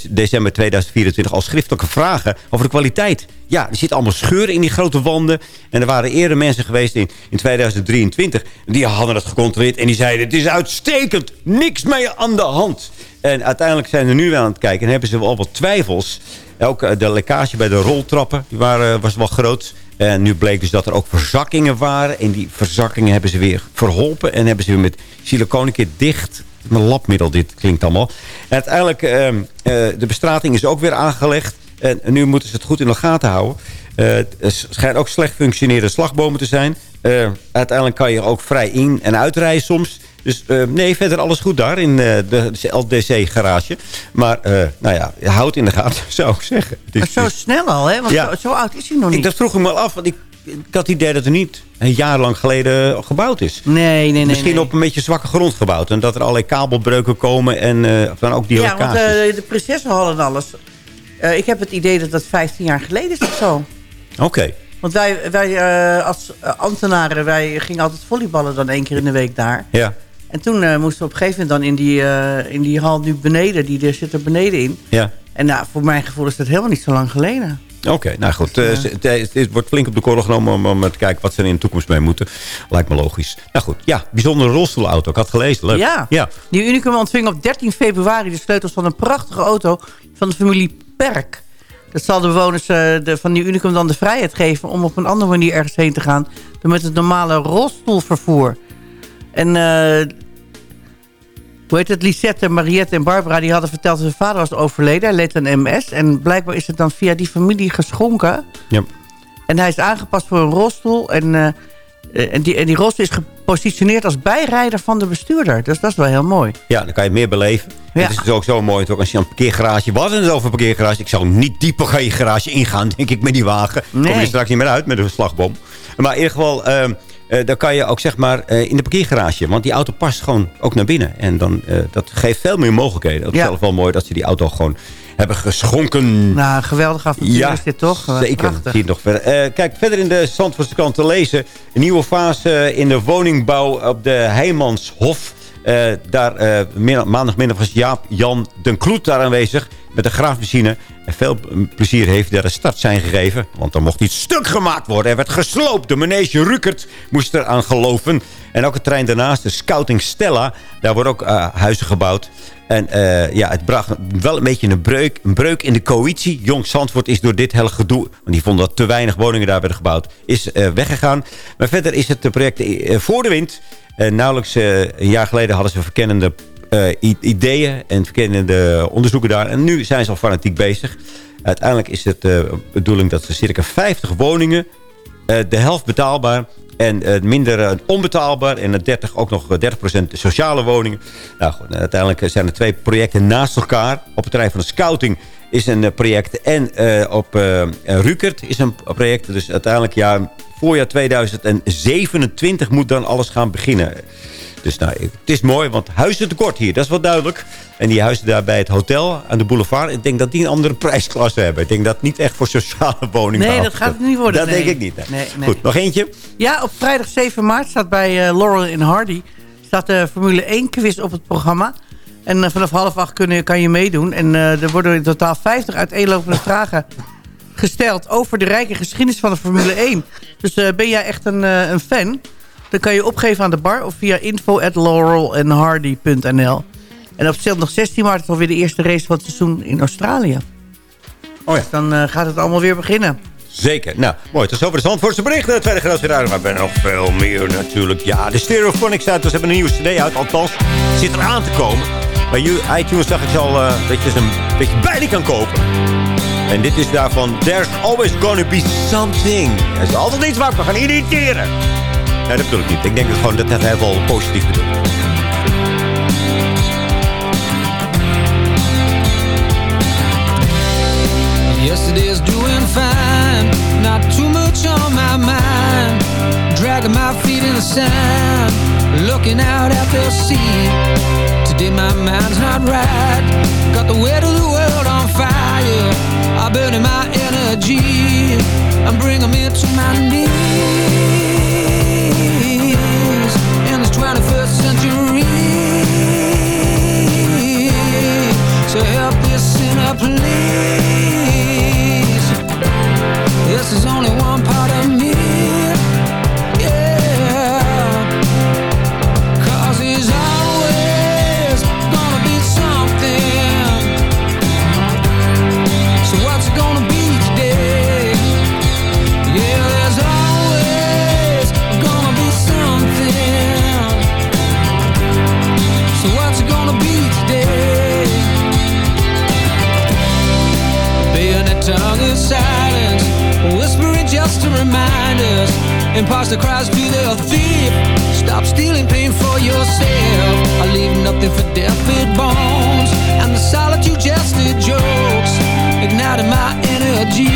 [SPEAKER 8] december 2024 al schriftelijke vragen over de kwaliteit. Ja, er zitten allemaal scheuren in die grote wanden. En er waren eerder mensen geweest in, in 2023. Die hadden het gecontroleerd en die zeiden... het is uitstekend, niks mee aan de hand. En uiteindelijk zijn we nu wel aan het kijken en hebben ze wel wat twijfels. Ook eh, de lekkage bij de roltrappen waren, was wel groot. En nu bleek dus dat er ook verzakkingen waren. En die verzakkingen hebben ze weer verholpen. En hebben ze weer met siliconen dicht. Een labmiddel, dit klinkt allemaal. En uiteindelijk, ehm, eh, de bestrating is ook weer aangelegd. En nu moeten ze het goed in de gaten houden. Eh, het schijnt ook slecht functionerende slagbomen te zijn. Eh, uiteindelijk kan je ook vrij in- en uitrijden soms. Dus nee, verder alles goed daar in eh, de LDC-garage. Maar uh, nou ja, houd in de gaten, [laughs] zou ik zeggen. Is,
[SPEAKER 4] zo snel al, hè? Want
[SPEAKER 8] Ja.
[SPEAKER 4] zo, zo oud is hij nog niet.
[SPEAKER 8] ik, dat vroeg ik me af, want ik, ik had het idee dat er niet een jaar lang geleden gebouwd is.
[SPEAKER 4] Nee, nee, nee.
[SPEAKER 8] Misschien
[SPEAKER 4] nee.
[SPEAKER 8] op een beetje zwakke grond gebouwd. En dat er allerlei kabelbreuken komen en eh, dan ook die
[SPEAKER 4] Ja, want eh, de prinsessenhal en alles. Eh, ik heb het idee dat dat 15 jaar geleden is of zo.
[SPEAKER 8] Oké.
[SPEAKER 4] Want wij, wij als ambtenaren, wij gingen altijd volleyballen dan één keer in de week daar.
[SPEAKER 8] Ja,
[SPEAKER 4] En toen moesten we op een gegeven moment dan in die, in die hal nu beneden, die er zit er beneden in.
[SPEAKER 8] ja.
[SPEAKER 4] En nou, voor mijn gevoel is dat helemaal niet zo lang geleden.
[SPEAKER 8] Oké, nou goed. eh, het, het- het wordt flink op de korrel genomen om, om te kijken wat ze er in de toekomst mee moeten. Lijkt me logisch. Nou goed, ja, bijzondere rolstoelauto. Ik had gelezen, leuk.
[SPEAKER 4] Ja.
[SPEAKER 8] ja.
[SPEAKER 4] Die Unicum ontving op 13 februari de sleutels van een prachtige auto van de familie Perk. Dat zal de bewoners eh, de, van die Unicum dan de vrijheid geven om op een andere manier ergens heen te gaan. Dan met het normale rolstoelvervoer. En eh, hoe heet het? Lisette, Mariette en Barbara die hadden verteld dat hun vader was overleden. Hij leed aan MS. En blijkbaar is het dan via die familie geschonken.
[SPEAKER 8] Ja.
[SPEAKER 4] En hij is aangepast voor een rolstoel. En, eh, eh, en, die, en die rolstoel is gepositioneerd als bijrijder van de bestuurder. Dus dat is wel heel mooi.
[SPEAKER 8] Ja, dan kan je meer beleven.
[SPEAKER 4] Ja.
[SPEAKER 8] Het is dus ook zo mooi, toch, als je een parkeergarage... Hadden het over een parkeergarage. Ik zou niet dieper je garage ingaan, denk ik, met die wagen. Kom je
[SPEAKER 4] Nee.
[SPEAKER 8] straks niet meer uit met een slagboom. Maar in ieder geval, ehm, eh, dan kan je ook zeg maar eh, in de parkeergarage. Want die auto past gewoon ook naar binnen. En dan, eh, dat geeft veel meer mogelijkheden. Dat is
[SPEAKER 4] Ja.
[SPEAKER 8] zelf wel mooi dat ze die auto gewoon hebben geschonken.
[SPEAKER 4] Nou, geweldig avontuur is dit toch?
[SPEAKER 8] Zeker.
[SPEAKER 4] Prachtig.
[SPEAKER 8] Het nog verder. Kijk, verder in de Zandvoortse kant te lezen. Een nieuwe fase in de woningbouw op de Heijmanshof. Eh, daar middag- maandagmiddag was Jaap Jan den Kloet daar aanwezig. Met een graafmachine. En veel plezier heeft daar een start zijn gegeven. Want er mocht iets stuk gemaakt worden. Er werd gesloopt. De manege Rukert moest er aan geloven. En ook het trein daarnaast, de Scouting Stella. Daar worden ook eh, huizen gebouwd. En eh, ja, het bracht wel een beetje een breuk, een breuk in de coalitie. Jong Zandvoort is door dit hele gedoe... want die vonden dat te weinig woningen daar werden gebouwd... is eh, weggegaan. Maar verder is het project voor de wind. Nauwelijks een jaar geleden hadden ze verkennende eh, i- ideeën... en verkennende onderzoeken daar. En nu zijn ze al fanatiek bezig. Uiteindelijk is het de bedoeling dat ze circa 50 woningen... eh, de helft betaalbaar... En eh, minder eh, onbetaalbaar. En het 30, ook nog eh, 30% sociale woningen. Nou goed, uiteindelijk zijn er twee projecten naast elkaar. Op het terrein van de scouting is een eh, project. En eh, op eh Rukert is een project. Dus uiteindelijk, ja, voorjaar 2027 moet dan alles gaan beginnen. Dus nou, het is mooi, want huizen tekort hier, dat is wel duidelijk. En die huizen daar bij het hotel aan de boulevard... ik denk dat die een andere [laughs] prijsklasse hebben. Ik denk dat niet echt voor sociale woningen
[SPEAKER 4] Nee, dat gaat het niet worden.
[SPEAKER 8] Dat
[SPEAKER 4] nee.
[SPEAKER 8] denk ik niet. nee.
[SPEAKER 4] Nee, nee.
[SPEAKER 8] Goed, nog eentje.
[SPEAKER 4] Ja, op vrijdag 7 maart staat bij eh, Laurel in Hardy... staat de Formule 1 quiz op het programma. En eh, vanaf half acht kun kan je meedoen. En eh, er worden in totaal 50 uiteenlopende [laughs] vragen gesteld... over de rijke geschiedenis van de Formule 1. Dus eh, ben jij echt een, eh, een fan... dan kan je opgeven aan de bar... of via info@laurelandhardy.nl. En op zondag 16 maart is alweer de eerste race van het seizoen in Australië.
[SPEAKER 8] Oh ja.
[SPEAKER 4] Dus dan eh, gaat het allemaal weer beginnen.
[SPEAKER 8] Zeker. Nou, mooi. Tot over de Zandvoortse berichten. Tweede grootste radio. Maar ben nog veel meer natuurlijk. Ja, de Stereophonics uit. Ze hebben een nieuwe cd uit. Althans, zit eraan te komen. Bij iTunes zag ik al eh, dat je ze een beetje bijna kan kopen. En dit is daarvan There's Always Gonna Be Something. Er is altijd iets waar we gaan irriteren. Nee, dat bedoel ik niet. Ik denk dat gewoon dat het heel wel positief.
[SPEAKER 14] Yesterday's doing fine, not too much on my mind. Dragging my feet in the sand, looking out at the sea. Today my mind's not right, got the weight of the world on fire. I'm burning my energy, I'm bringing me to my knees. This is only one tongue silence Whispering just to remind us Imposter cries to the thief Stop stealing pain for yourself. I leave nothing for deafened bones And the solitude just the jokes. Igniting my energy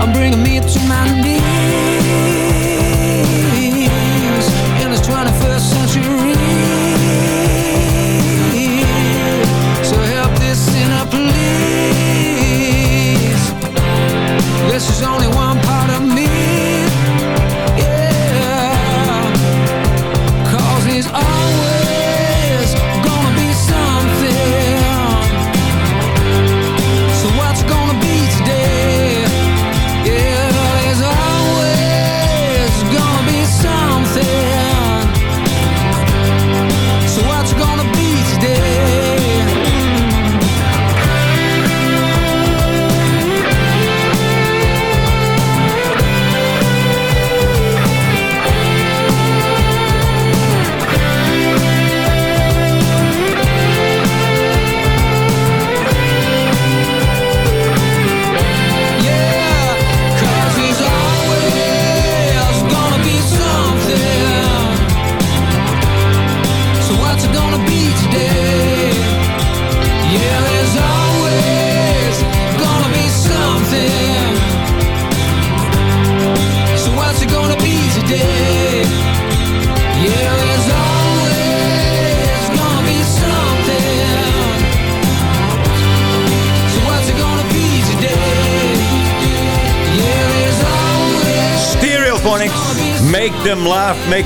[SPEAKER 14] I'm bringing me to my knees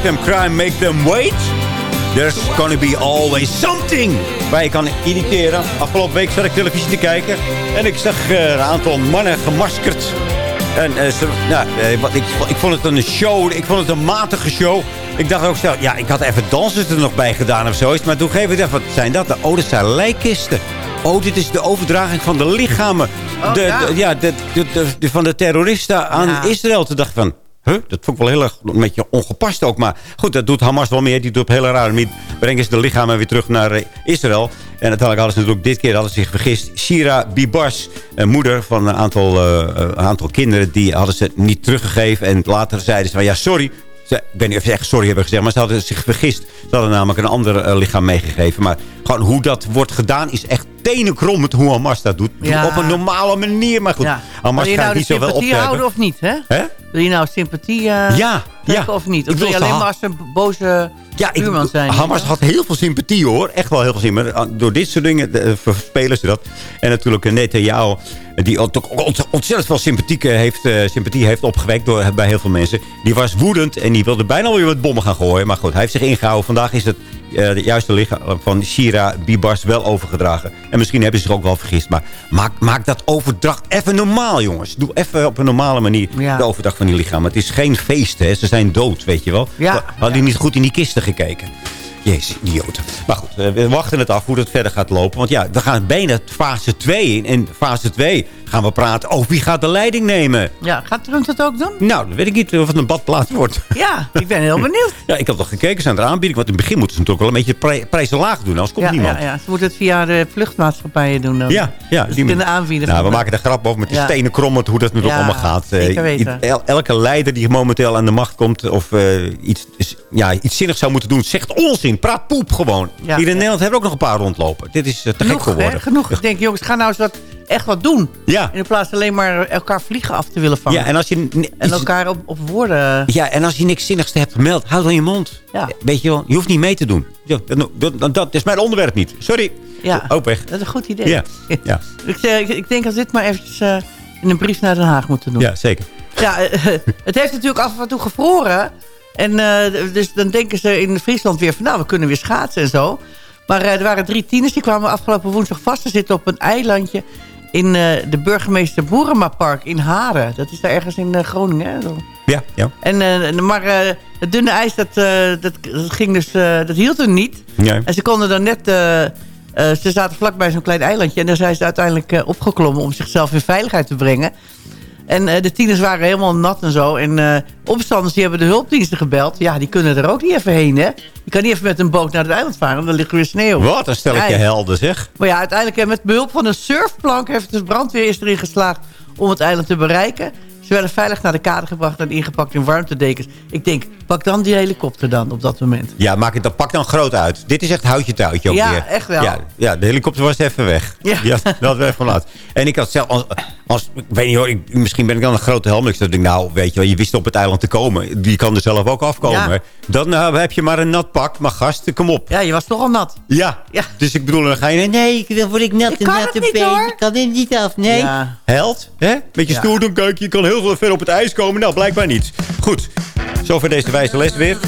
[SPEAKER 8] make them cry, make them wait. There's gonna be always something. Waar je kan irriteren. Afgelopen week zat ik televisie te kijken. En ik zag eh, een aantal mannen gemaskerd. En eh, ze, nou, eh, wat, ik, ik vond het een show. Ik vond het een matige show. Ik dacht ook zo, ja, ik had even dansen er nog bij gedaan of zoiets. Maar toen geef ik even, wat zijn dat? Oh, dat zijn lijkkisten. Oh, dit is de overdraging van de lichamen.
[SPEAKER 4] Oh,
[SPEAKER 8] de,
[SPEAKER 4] ja.
[SPEAKER 8] de- de- van de terroristen aan
[SPEAKER 4] Ja.
[SPEAKER 8] Israël. Toen dacht ik van, dat ik wel heel erg een beetje ongepast ook. Maar goed, dat doet Hamas wel meer. Die doet op hele rare manier. Brengen ze de lichamen weer terug naar eh, Israël. En uiteindelijk hadden ze natuurlijk dit keer hadden ze zich vergist. Shira Bibas, een moeder van een aantal, eh, een aantal kinderen... die hadden ze niet teruggegeven. En later zeiden ze van, ja, sorry... Ik weet niet of ze echt sorry hebben gezegd, maar ze hadden zich vergist. Ze hadden namelijk een ander eh, lichaam meegegeven. Maar gewoon hoe dat wordt gedaan is echt tenenkrommend hoe Hamas dat doet.
[SPEAKER 4] Ja.
[SPEAKER 8] Op een normale manier. Maar goed,
[SPEAKER 4] Ja.
[SPEAKER 8] Hamas
[SPEAKER 4] Wil je
[SPEAKER 8] gaat
[SPEAKER 4] nou
[SPEAKER 8] niet zoveel
[SPEAKER 4] sympathie
[SPEAKER 8] opwerpen.
[SPEAKER 4] houden of niet, hè? Wil je nou sympathie eh
[SPEAKER 8] Ja, ja.
[SPEAKER 4] of niet?
[SPEAKER 8] Ik
[SPEAKER 4] Of wil je
[SPEAKER 8] wil
[SPEAKER 4] alleen maar als een boze
[SPEAKER 8] Ja, ik,
[SPEAKER 4] buurman zijn?
[SPEAKER 8] Hamas had heel veel sympathie hoor. Echt wel heel veel sympathie. Maar door dit soort dingen eh, verspelen ze dat. En natuurlijk eh, Netanyahu, eh, die ontzettend veel sympathie heeft, eh, sympathie heeft opgewekt door, bij heel veel mensen. Die was woedend en die wilde bijna weer wat bommen gaan gooien. Maar goed, hij heeft zich ingehouden. Vandaag is het eh het juiste lichaam van Shira Bibars wel overgedragen. En misschien hebben ze zich ook wel vergist. Maar maak, maak dat overdracht even normaal, jongens. Doe even op een normale manier
[SPEAKER 4] Ja.
[SPEAKER 8] de overdracht van die lichaam. Het is geen feest, hè. Ze zijn dood, weet je wel.
[SPEAKER 4] Ja.
[SPEAKER 8] Hadden die niet goed in die kisten gekeken. Jezus, idioten. Maar goed, eh, we wachten het af hoe dat verder gaat lopen. Want ja, we gaan bijna fase 2 in. En fase 2 gaan we praten over wie gaat de leiding nemen.
[SPEAKER 4] Ja, gaat Trump dat ook doen?
[SPEAKER 8] Nou, dan weet ik niet of het een badplaats wordt.
[SPEAKER 4] Ja, ik ben heel benieuwd. [laughs]
[SPEAKER 8] Ja, ik heb toch gekeken zijn er aanbiedingen. Want in het begin moeten ze natuurlijk wel een beetje pri- prijzen laag doen. Anders komt
[SPEAKER 4] Ja,
[SPEAKER 8] niemand.
[SPEAKER 4] ja, ja, ze moeten het via de vluchtmaatschappijen doen dan.
[SPEAKER 8] Ja, ja,
[SPEAKER 4] Dus
[SPEAKER 8] die
[SPEAKER 4] kunnen aanbieden.
[SPEAKER 8] Nou, we maken er grap over met de
[SPEAKER 4] Ja.
[SPEAKER 8] stenen krommend hoe dat natuurlijk
[SPEAKER 4] Ja,
[SPEAKER 8] allemaal gaat. Eh,
[SPEAKER 4] zeker weten.
[SPEAKER 8] i- el- elke leider die momenteel aan de macht komt of eh, iets, ja, iets zinnigs zou moeten doen, zegt onzin. Praat poep gewoon. Hier in Nederland hebben we ook nog een paar rondlopen. Dit is eh, te
[SPEAKER 4] Genoeg,
[SPEAKER 8] gek
[SPEAKER 4] hè?
[SPEAKER 8] woorden.
[SPEAKER 4] Genoeg. Ik denk, jongens, ga nou eens wat, echt wat doen.
[SPEAKER 8] Ja.
[SPEAKER 4] In plaats alleen maar elkaar vliegen af te willen vangen.
[SPEAKER 8] Ja, en als je,
[SPEAKER 4] En elkaar op, op woorden...
[SPEAKER 8] ja, en als je niks zinnigs hebt gemeld, houd dan je mond.
[SPEAKER 4] Ja.
[SPEAKER 8] Weet je wel, je hoeft niet mee te doen. Dat, dat, dat is mijn onderwerp niet. Sorry.
[SPEAKER 4] Ja,
[SPEAKER 8] Ook weg.
[SPEAKER 4] dat is een goed idee.
[SPEAKER 8] Ja, ja. [laughs]
[SPEAKER 4] ik, ik, ik denk dat dit maar eventjes eh, in een brief naar Den Haag moeten doen.
[SPEAKER 8] ja, zeker.
[SPEAKER 4] Ja, eh, [laughs] het heeft natuurlijk af en toe gevroren. En eh, dus dan denken ze in Friesland weer van... nou, we kunnen weer schaatsen en zo. Maar er waren drie tieners die kwamen afgelopen woensdag vast te zitten... op een eilandje in eh, de burgemeester Boerema Park in Haren. Dat is daar ergens in eh, Groningen. Hè?
[SPEAKER 8] Ja, ja.
[SPEAKER 4] En, eh, maar het dunne ijs, dat, dat, dat, ging dus, dat hield er niet.
[SPEAKER 8] Ja.
[SPEAKER 4] En ze konden dan net... ze zaten vlakbij zo'n klein eilandje. En daar zijn ze uiteindelijk opgeklommen om zichzelf in veiligheid te brengen. En eh, de tieners waren helemaal nat en zo. En eh opstanders die hebben de hulpdiensten gebeld. Ja, die kunnen er ook niet even heen, hè? Je kan niet even met een boot naar het eiland varen. Dan ligt er weer sneeuw.
[SPEAKER 8] Wat een stelletje helden, zeg.
[SPEAKER 4] Maar ja, uiteindelijk met behulp van een surfplank... heeft de brandweer is erin geslaagd om het eiland te bereiken. Ze werden veilig naar de kade gebracht en ingepakt in warmtedekens. Ik denk, pak dan die helikopter dan op dat moment.
[SPEAKER 8] Ja, maak het, dan pak dan groot uit. Dit is echt houtje touwtje ook
[SPEAKER 4] Ja,
[SPEAKER 8] weer.
[SPEAKER 4] echt wel.
[SPEAKER 8] Ja, ja, de helikopter was even weg.
[SPEAKER 4] Ja. [laughs]
[SPEAKER 8] dat werd laat. En ik had zelf, als, als, ik weet niet hoor, ik, misschien ben ik dan een grote helm. Ik denk, nou, weet je wel, je wist op het eiland te komen. Die kan er zelf ook afkomen.
[SPEAKER 4] Ja.
[SPEAKER 8] Dan nou, heb je maar een nat pak. Maar gast, kom op.
[SPEAKER 4] Ja, je was toch al nat.
[SPEAKER 8] Ja.
[SPEAKER 4] Ja.
[SPEAKER 8] Dus ik bedoel, dan ga je, nee, dan word ik nat en
[SPEAKER 4] niet,
[SPEAKER 8] been.
[SPEAKER 4] hoor.
[SPEAKER 8] Ik kan er niet af, nee. Held, hè? Beetje stoer doen, kijk, je kan heel veel ver op het ijs komen. Nou, blijkbaar niet. Goed, zover deze wijze les weer.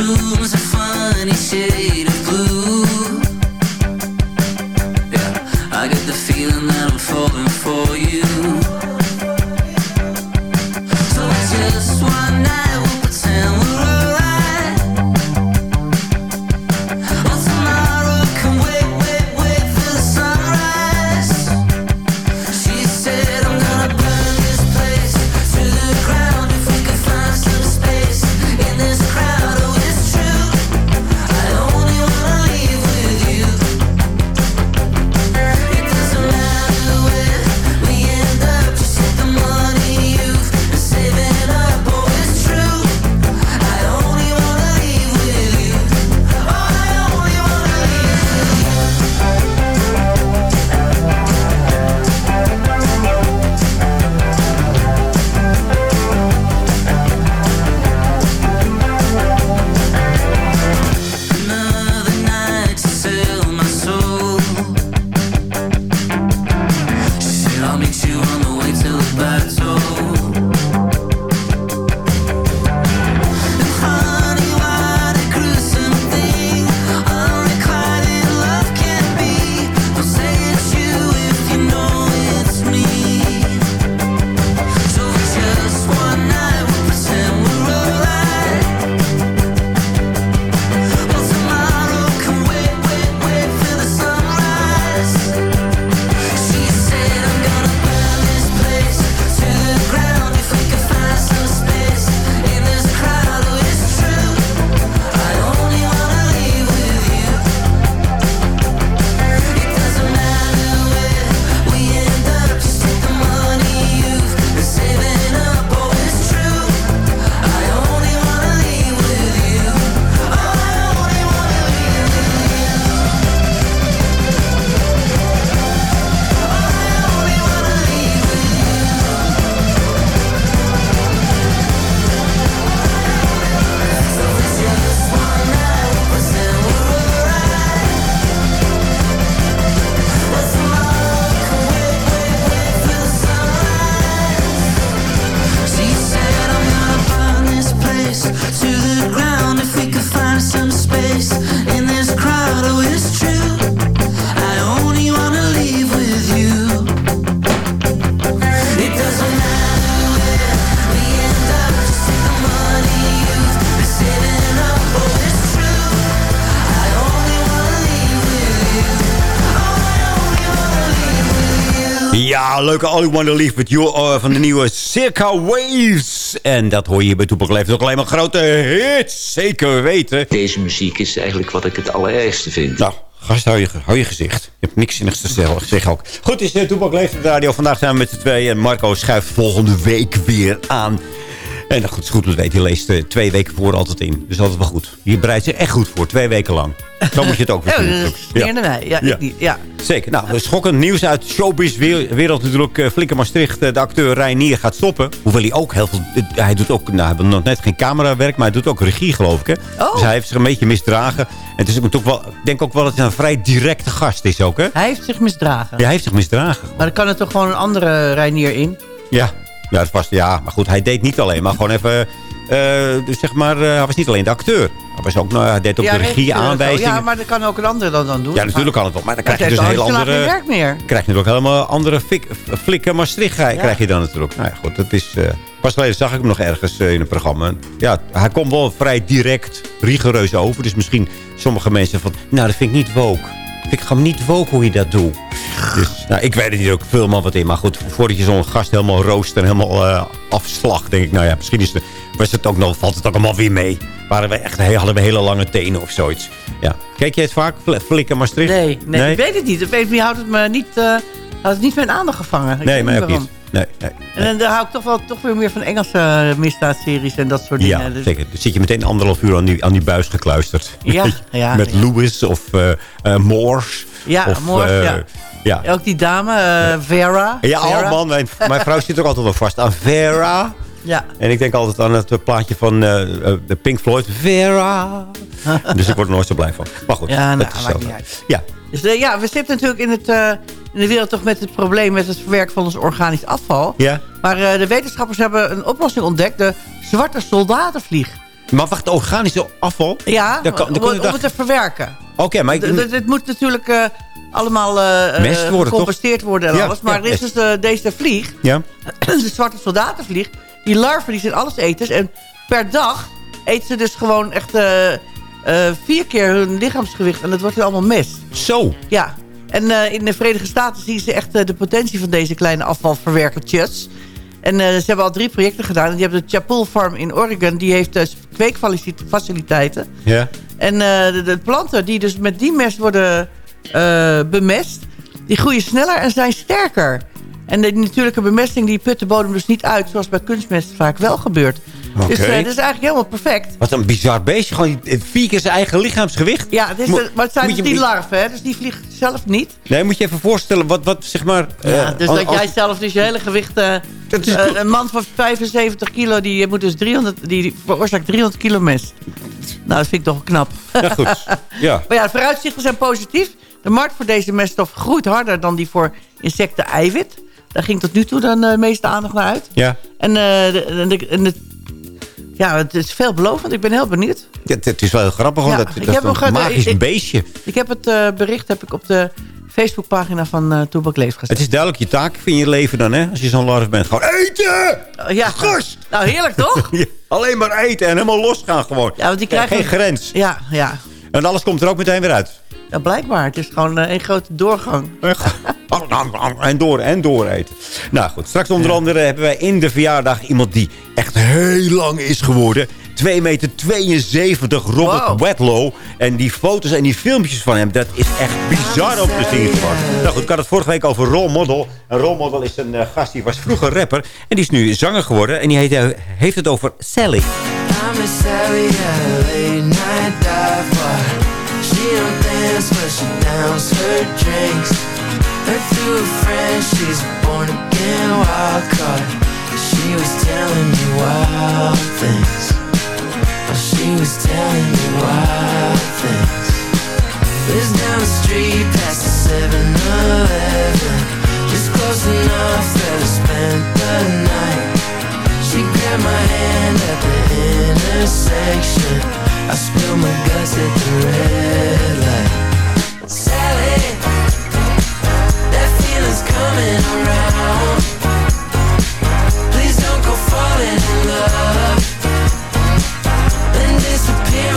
[SPEAKER 14] Room's a funny shade
[SPEAKER 8] Ja, leuke All You Wanna Leave With You eh, van de nieuwe Circa Waves. En dat hoor je hier bij Toepak Leeft ook alleen maar grote hits. Zeker weten.
[SPEAKER 15] Deze muziek is eigenlijk wat ik het allerergste vind.
[SPEAKER 8] Nou, gast, hou je, hou je gezicht. Je hebt niks zinnigs te zeggen zeg ook. Goed, is uh, Toepak Leeft de radio. Vandaag zijn we met z'n tweeën. En Marco schuift volgende week weer aan. En goed, is goed te weten. Je leest eh, twee weken voor altijd in. Dus altijd wel goed. Je bereidt zich echt goed voor. Twee weken lang. Zo moet je het ook weer
[SPEAKER 4] Ja,
[SPEAKER 8] doen.
[SPEAKER 4] dat mij. Ja,
[SPEAKER 8] Ja.
[SPEAKER 4] ik niet. ja.
[SPEAKER 8] Zeker. Nou, schokkend nieuws uit showbiz wereld natuurlijk. eh, Flikker Maastricht, eh, de acteur Reinier gaat stoppen. Hoewel hij ook heel veel... Hij doet ook, nou, hij heeft nog net geen camerawerk, maar hij doet ook regie, geloof ik. Hè?
[SPEAKER 4] Oh.
[SPEAKER 8] Dus hij heeft zich een beetje misdragen. En ook toch wel, ik denk ook wel dat hij een vrij directe gast is ook, hè?
[SPEAKER 4] Hij heeft zich misdragen.
[SPEAKER 8] Ja, hij heeft zich misdragen.
[SPEAKER 4] Maar dan kan er toch gewoon een andere Reinier in?
[SPEAKER 8] Ja, ja, was, ja maar goed, hij deed niet alleen, maar gewoon even... eh, dus zeg maar, eh, hij was niet alleen de acteur. Hij, was ook, nou, hij deed ook
[SPEAKER 4] ja,
[SPEAKER 8] de regie, aanwijzingen.
[SPEAKER 4] Ja, maar dat kan ook een andere dan, dan doen.
[SPEAKER 8] Ja, natuurlijk kan het wel. Maar dan krijg je dus een heel andere...
[SPEAKER 4] werk meer.
[SPEAKER 8] krijg je natuurlijk helemaal andere fik, flikken Maastricht krijg je dan natuurlijk. Nou ja, goed, dat is... eh, pas geleden zag ik hem nog ergens in een programma. Ja, hij komt wel vrij direct, rigoureus over. Dus misschien sommige mensen van... Nou, dat vind ik niet woke. Vind ik gewoon niet woke hoe je dat doet. Dus, nou, ik weet het niet ook veel man wat in. Maar goed, voordat je zo'n gast helemaal roost en helemaal eh, afslag... denk ik, nou ja, misschien is het, was het ook nog, valt het ook allemaal weer mee. Waren we echt, hadden we hele lange tenen of zoiets. Ja. Kijk jij het vaak, Fl- Flikken Maastricht?
[SPEAKER 4] Nee, nee, ik weet het niet. Andere manier houdt het me niet, eh, houdt het niet mijn aandacht gevangen. Ik
[SPEAKER 8] Nee,
[SPEAKER 4] weet
[SPEAKER 8] mij ook
[SPEAKER 4] waarom.
[SPEAKER 8] niet. Nee, nee.
[SPEAKER 4] En dan, hou ik toch, wel, toch weer meer van Engelse eh, misdaadseries en dat soort dingen.
[SPEAKER 8] Ja,
[SPEAKER 4] Dus-
[SPEAKER 8] zeker. Dan zit je meteen anderhalf uur aan die, aan die buis gekluisterd.
[SPEAKER 4] Ja, ja, [laughs]
[SPEAKER 8] Met
[SPEAKER 4] ja.
[SPEAKER 8] Lewis of eh, Moors.
[SPEAKER 4] Ja,
[SPEAKER 8] of,
[SPEAKER 4] Moors, ja.
[SPEAKER 8] Ja.
[SPEAKER 4] Ook die dame, eh, Vera.
[SPEAKER 8] Ja,
[SPEAKER 4] Vera.
[SPEAKER 8] oh man, mijn, mijn vrouw zit ook altijd wel vast aan Vera.
[SPEAKER 4] Ja.
[SPEAKER 8] En ik denk altijd aan het eh, plaatje van eh, de Pink Floyd. Vera. [laughs] dus ik word er nooit zo blij van. Maar goed,
[SPEAKER 4] Ja, nou,
[SPEAKER 8] dat is
[SPEAKER 4] maakt
[SPEAKER 8] zo.
[SPEAKER 4] niet uit.
[SPEAKER 8] Ja,
[SPEAKER 4] Dus ja, we zitten natuurlijk in, het, in de wereld toch met het probleem met het verwerken van ons organisch afval.
[SPEAKER 8] ja.
[SPEAKER 4] Maar de wetenschappers hebben een oplossing ontdekt. De zwarte soldatenvlieg.
[SPEAKER 8] Maar wacht, organische afval?
[SPEAKER 4] Ja,
[SPEAKER 8] Dan kan- dan
[SPEAKER 4] om, het te verwerken.
[SPEAKER 8] Oké, maar ik...
[SPEAKER 4] Dit moet natuurlijk eh, allemaal eh,
[SPEAKER 8] Mest
[SPEAKER 4] eh,
[SPEAKER 8] worden, toch?
[SPEAKER 4] gecomposteerd worden en
[SPEAKER 8] Ja,
[SPEAKER 4] alles. Maar
[SPEAKER 8] ja,
[SPEAKER 4] er is dus eh, deze vlieg,
[SPEAKER 8] ja? [clears throat]
[SPEAKER 4] de zwarte soldatenvlieg. Die larven die zijn alleseters. En per dag eten ze dus gewoon echt eh, eh, vier keer hun lichaamsgewicht. En dat wordt weer allemaal mest.
[SPEAKER 8] Zo.
[SPEAKER 4] Ja. En eh, in de Verenigde Staten zien ze echt eh, de potentie van deze kleine afvalverwerkertjes. En eh, ze hebben al drie projecten gedaan. En die hebben de Chapel Farm in Oregon. Die heeft uh, kweekfaciliteiten.
[SPEAKER 8] Ja.
[SPEAKER 4] En eh, de, de planten die dus met die mest worden eh, bemest... die groeien sneller en zijn sterker. En de natuurlijke bemesting die put de bodem dus niet uit... zoals bij kunstmest vaak wel gebeurt. Dus
[SPEAKER 8] Oké.
[SPEAKER 4] eh, dat is eigenlijk helemaal perfect.
[SPEAKER 8] Wat een bizar beestje. Gewoon vier keer zijn eigen lichaamsgewicht.
[SPEAKER 4] Ja, het is
[SPEAKER 8] Mo-
[SPEAKER 4] de- maar het zijn dus
[SPEAKER 8] je-
[SPEAKER 4] die larven, hè? dus die vliegen zelf niet.
[SPEAKER 8] Nee, moet je even voorstellen, wat, wat zeg maar...
[SPEAKER 4] Ja,
[SPEAKER 8] eh,
[SPEAKER 4] dus dat jij zelf dus je hele gewicht... eh,
[SPEAKER 8] Dat is goed.
[SPEAKER 4] een man van 75 kilo, die moet dus 300, die veroorzaakt 300 kilo mest. Nou, dat vind ik toch knap.
[SPEAKER 8] Ja, goed. [laughs] Ja.
[SPEAKER 4] Maar ja, de vooruitzichten zijn positief. De markt voor deze meststof groeit harder dan die voor insecten eiwit. Daar ging tot nu toe dan de meeste aandacht naar uit.
[SPEAKER 8] Ja.
[SPEAKER 4] En, de, en de- en de- ja, het is veelbelovend. Ik ben heel benieuwd.
[SPEAKER 8] Ja, het, is wel heel grappig, want
[SPEAKER 4] Ja,
[SPEAKER 8] dat,
[SPEAKER 4] ik
[SPEAKER 8] dat
[SPEAKER 4] heb
[SPEAKER 8] is een
[SPEAKER 4] een-
[SPEAKER 8] magisch
[SPEAKER 4] ik-
[SPEAKER 8] beestje.
[SPEAKER 4] Ik heb het eh, bericht heb ik op de Facebookpagina van eh Toebak Leef gezet.
[SPEAKER 8] Het is duidelijk je taak in je leven dan, hè? Als je zo'n larf bent. Gewoon eten!
[SPEAKER 4] Oh, ja.
[SPEAKER 8] Gast!
[SPEAKER 4] Nou, heerlijk toch? [laughs]
[SPEAKER 8] Ja, alleen maar eten en helemaal losgaan gewoon.
[SPEAKER 4] Ja, want die krijgen...
[SPEAKER 8] Geen grens.
[SPEAKER 4] Ja, ja.
[SPEAKER 8] En alles komt er ook meteen weer uit.
[SPEAKER 4] ja, blijkbaar. Het is gewoon eh, een grote doorgang.
[SPEAKER 8] En door en door eten. Nou goed, straks onder andere hebben wij in de verjaardag iemand die echt heel lang is geworden. 2 meter 72, Robert
[SPEAKER 4] Wow.
[SPEAKER 8] Wedlow. En die foto's en die filmpjes van hem, dat is echt bizar om te zien. Nou goed, ik had het vorige week over Role Model. En Role Model is een eh, gast die was vroeger rapper. En die is nu zanger geworden. En die heet, eh, heeft het over Sally.
[SPEAKER 14] I'm a Sally night dive bar. She don't dance, but she downs her drinks. Her through a friend, she's born again wild card. She was telling me wild things. Oh, she was telling me wild things. Lives down the street past the 7-Eleven. Just close enough that I spent the night. She grabbed my hand at the intersection. I spilled my guts at the red light. Sally, that feeling's coming around. Please don't go falling in love. Then disappear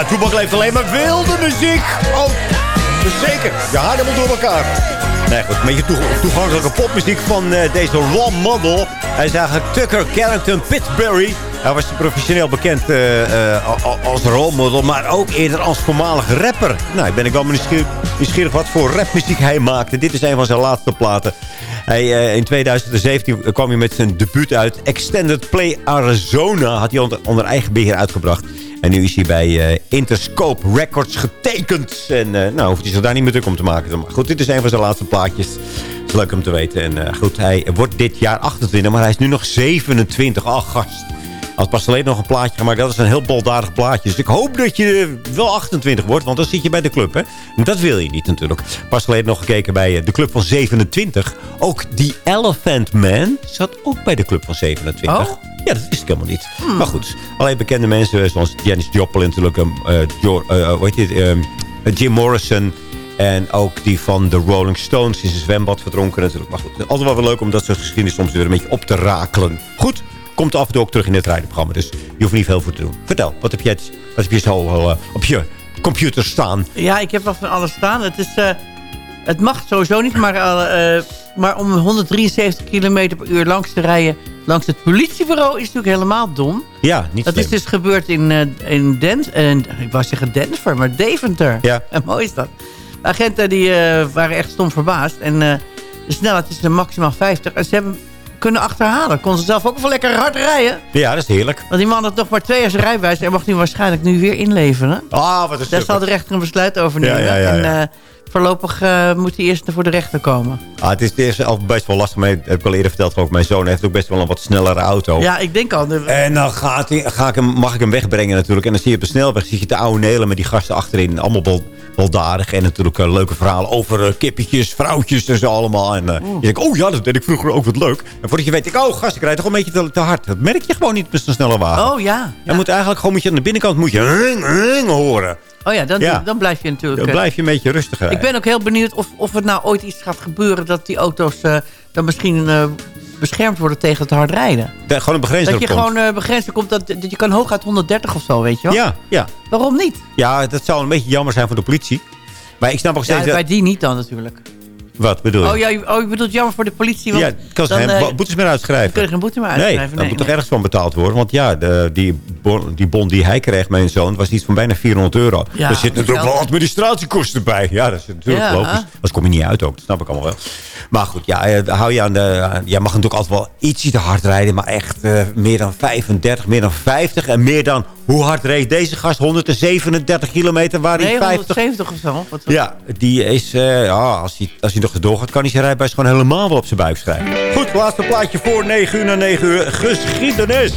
[SPEAKER 8] ja, Toebak leeft alleen maar wilde muziek. Oh, zeker. Je haar helemaal door elkaar. Nee, goed. Een beetje toe- toegankelijke popmuziek van eh, deze Ron Model. Hij is eigenlijk Tucker Carrington Pittsburgh. Hij was professioneel bekend a- a- als rolmodel, maar ook eerder als voormalige rapper. Nou, ik ben ik wel nieuwsgierig, wat voor rapmuziek hij maakte. Dit is een van zijn laatste platen. Hij, in 2017 kwam hij met zijn debuut uit. Extended Play Arizona had hij onder eigen beheer uitgebracht. En nu is hij bij eh, Interscope Records getekend. En uh, nou hoeft hij zich daar niet meer druk om te maken. Maar goed, dit is een van zijn laatste plaatjes. Het is leuk om te weten. En uh, goed, hij wordt dit jaar 28, maar hij is nu nog 27. Ach, gast. Had pas geleden nog een plaatje gemaakt. Dat is een heel boldadig plaatje. Dus ik hoop dat je wel 28 wordt. Want dan zit je bij de club, hè. En dat wil je niet natuurlijk. Pas geleden nog gekeken bij de club van 27. Ook die Elephant Man zat ook bij de club van 27.
[SPEAKER 4] Oh?
[SPEAKER 8] Ja, dat wist ik helemaal niet. Hmm. Maar goed, alleen bekende mensen zoals Janis Joplin natuurlijk. Um, uh, jo uh, hoe heet dit? Um, Jim Morrison. En ook die van de Rolling Stones in zijn zwembad verdronken natuurlijk. Maar goed, altijd wel weer leuk om dat soort geschiedenis soms weer een beetje op te rakelen. Goed, komt af en toe ook terug in het rijdenprogramma. Dus je hoeft niet veel voor te doen. Vertel, wat heb je, wat heb je zo uh, op je computer staan?
[SPEAKER 4] Ja, ik heb wel van alles staan. Het, is, uh, het mag sowieso niet, maar, uh, maar om 173 km per uur langs te rijden... langs het politiebureau is natuurlijk helemaal dom.
[SPEAKER 8] Ja, niet
[SPEAKER 4] Dat
[SPEAKER 8] slim.
[SPEAKER 4] is dus gebeurd in, in Den en ik wou zeggen Denver, maar Deventer.
[SPEAKER 8] Ja. [laughs]
[SPEAKER 4] En mooi is dat. De agenten die, waren echt stom verbaasd. En de snelheid is maximaal 50. En ze hebben kunnen achterhalen. Kon ze zelf ook wel lekker hard rijden.
[SPEAKER 8] Ja, dat is heerlijk.
[SPEAKER 4] Want die man had nog maar twee jaar zijn rijbewijs. En mag nu waarschijnlijk nu weer inleveren.
[SPEAKER 8] Ah, wat is
[SPEAKER 4] Daar zal de rechter een besluit over nemen.
[SPEAKER 8] Ja, ja, ja, ja.
[SPEAKER 4] En uh, voorlopig uh, moet hij eerst voor de rechter komen.
[SPEAKER 8] Ah, het is, het is al best wel lastig. Maar heb ik al eerder verteld. Ook mijn zoon heeft ook best wel een wat snellere auto.
[SPEAKER 4] Ja, ik denk al. De...
[SPEAKER 8] En dan gaat hij, ga ik hem, mag ik hem wegbrengen natuurlijk. En dan zie je op de snelweg zie je de oude nelen met die gasten achterin. Allemaal bol, baldadig. En natuurlijk uh, leuke verhalen over uh, kippetjes, vrouwtjes en zo allemaal. En uh, je denkt, oh ja, dat deed ik vroeger ook wat leuk. En voordat je weet, ik, oh gast, ik rijd toch een beetje te, te, hard. Dat merk je gewoon niet met zo'n snelle wagen.
[SPEAKER 4] Oh ja.
[SPEAKER 8] Je moet eigenlijk gewoon moet je aan de binnenkant moet je ring, ring horen.
[SPEAKER 4] Oh ja dan, ja, dan blijf je natuurlijk...
[SPEAKER 8] Dan blijf je een beetje rustiger.
[SPEAKER 4] Ik ben ook heel benieuwd of, of het nou ooit iets gaat gebeuren... dat die auto's uh, dan misschien uh, beschermd worden tegen het hard rijden.
[SPEAKER 8] De, gewoon een begrenzer
[SPEAKER 4] Dat je
[SPEAKER 8] komt.
[SPEAKER 4] gewoon uh, begrenzen komt, dat, dat je kan hooguit 130 of zo, weet je wel?
[SPEAKER 8] Ja, ja.
[SPEAKER 4] Waarom niet?
[SPEAKER 8] Ja, dat zou een beetje jammer zijn voor de politie. Maar ik snap ook steeds...
[SPEAKER 4] Ja, bij die niet dan natuurlijk.
[SPEAKER 8] Wat bedoel je?
[SPEAKER 4] Oh, ja, oh, je bedoelt jammer voor de politie. Want
[SPEAKER 8] ja, kan ze geen
[SPEAKER 4] uh,
[SPEAKER 8] boetes meer uitschrijven.
[SPEAKER 4] kun je geen boete meer uitschrijven.
[SPEAKER 8] Nee, dan moet toch ergens van betaald worden. Want ja, de, die, bon, die bon die hij kreeg, mijn zoon, was iets van bijna 400 euro.
[SPEAKER 4] Ja,
[SPEAKER 8] er zitten natuurlijk wel administratiekosten bij. Ja, dat is natuurlijk
[SPEAKER 4] ja.
[SPEAKER 8] logisch. Anders kom je niet uit ook. Dat snap ik allemaal wel. Maar goed, ja, hou je aan de... Jij mag natuurlijk altijd wel ietsje te hard rijden. Maar echt uh, meer dan 35, meer dan 50. En meer dan... Hoe hard reed deze gast? 137 kilometer waar hij 50...
[SPEAKER 4] 170 of zo. Wat
[SPEAKER 8] ja, die is... Uh, ja, als hij, als hij nog doorgaat, kan hij zijn rijbewijs gewoon helemaal wel op zijn buik schrijven. Goed, laatste plaatje voor 9 uur naar 9 uur. Geschiedenis.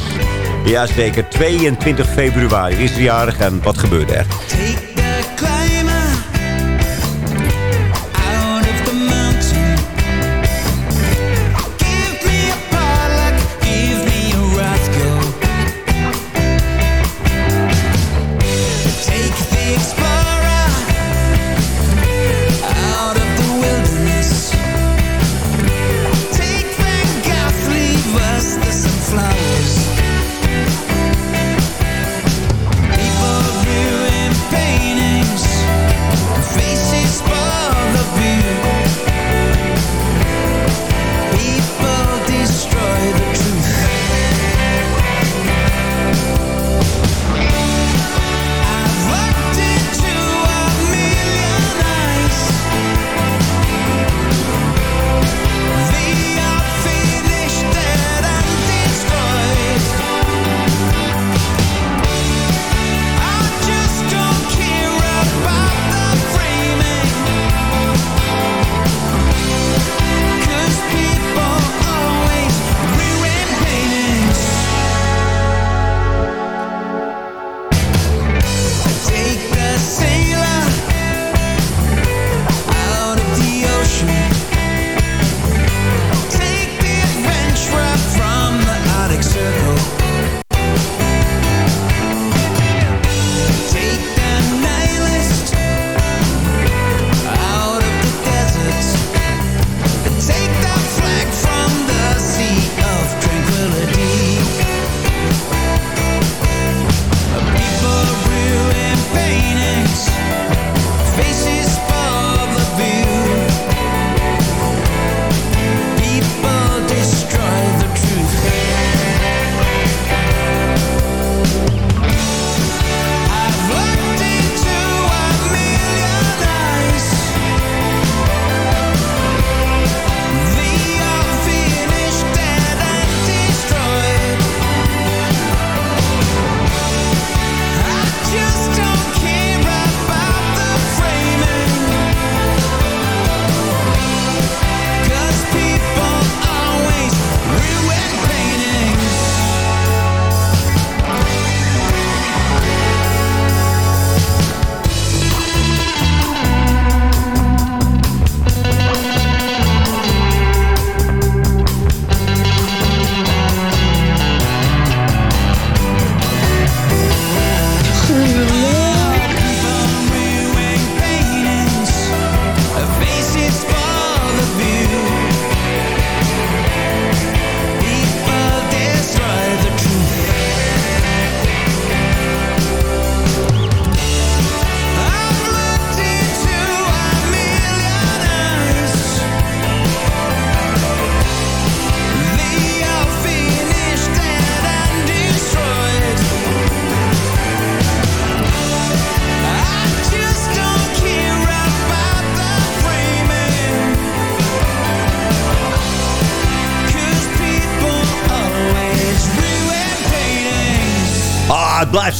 [SPEAKER 8] Jazeker, 22 februari is er jarig en wat gebeurde er?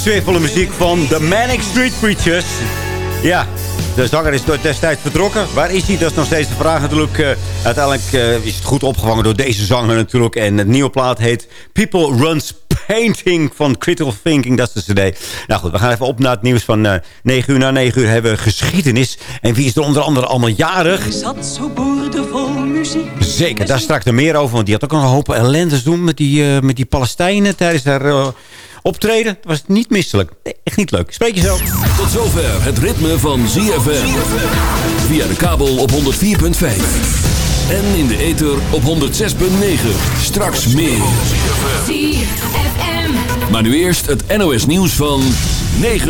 [SPEAKER 8] Swiffele muziek van The Manic Street Preachers. Ja, de zanger is door destijds vertrokken. Waar is hij? Dat is nog steeds de vraag natuurlijk. Uh, uiteindelijk uh, is het goed opgevangen door deze zanger natuurlijk. En het nieuwe plaat heet People Runs Painting van Critical Thinking. Dat is de cd. Nou goed, we gaan even op naar het nieuws van uh, 9 uur. Na 9 uur hebben we geschiedenis. En wie is er onder andere allemaal jarig?
[SPEAKER 14] zat zo boordevol muziek.
[SPEAKER 8] Zeker, daar straks er meer over. Want die had ook nog een hoop ellendes doen met die, met die Palestijnen tijdens haar optreden. Dat was niet misselijk. Nee, echt niet leuk. Spreek je zo.
[SPEAKER 2] Tot zover het ritme van ZFM. Via de kabel op 104.5. En in de ether op 106.9. Straks meer. Maar nu eerst het NOS nieuws van 9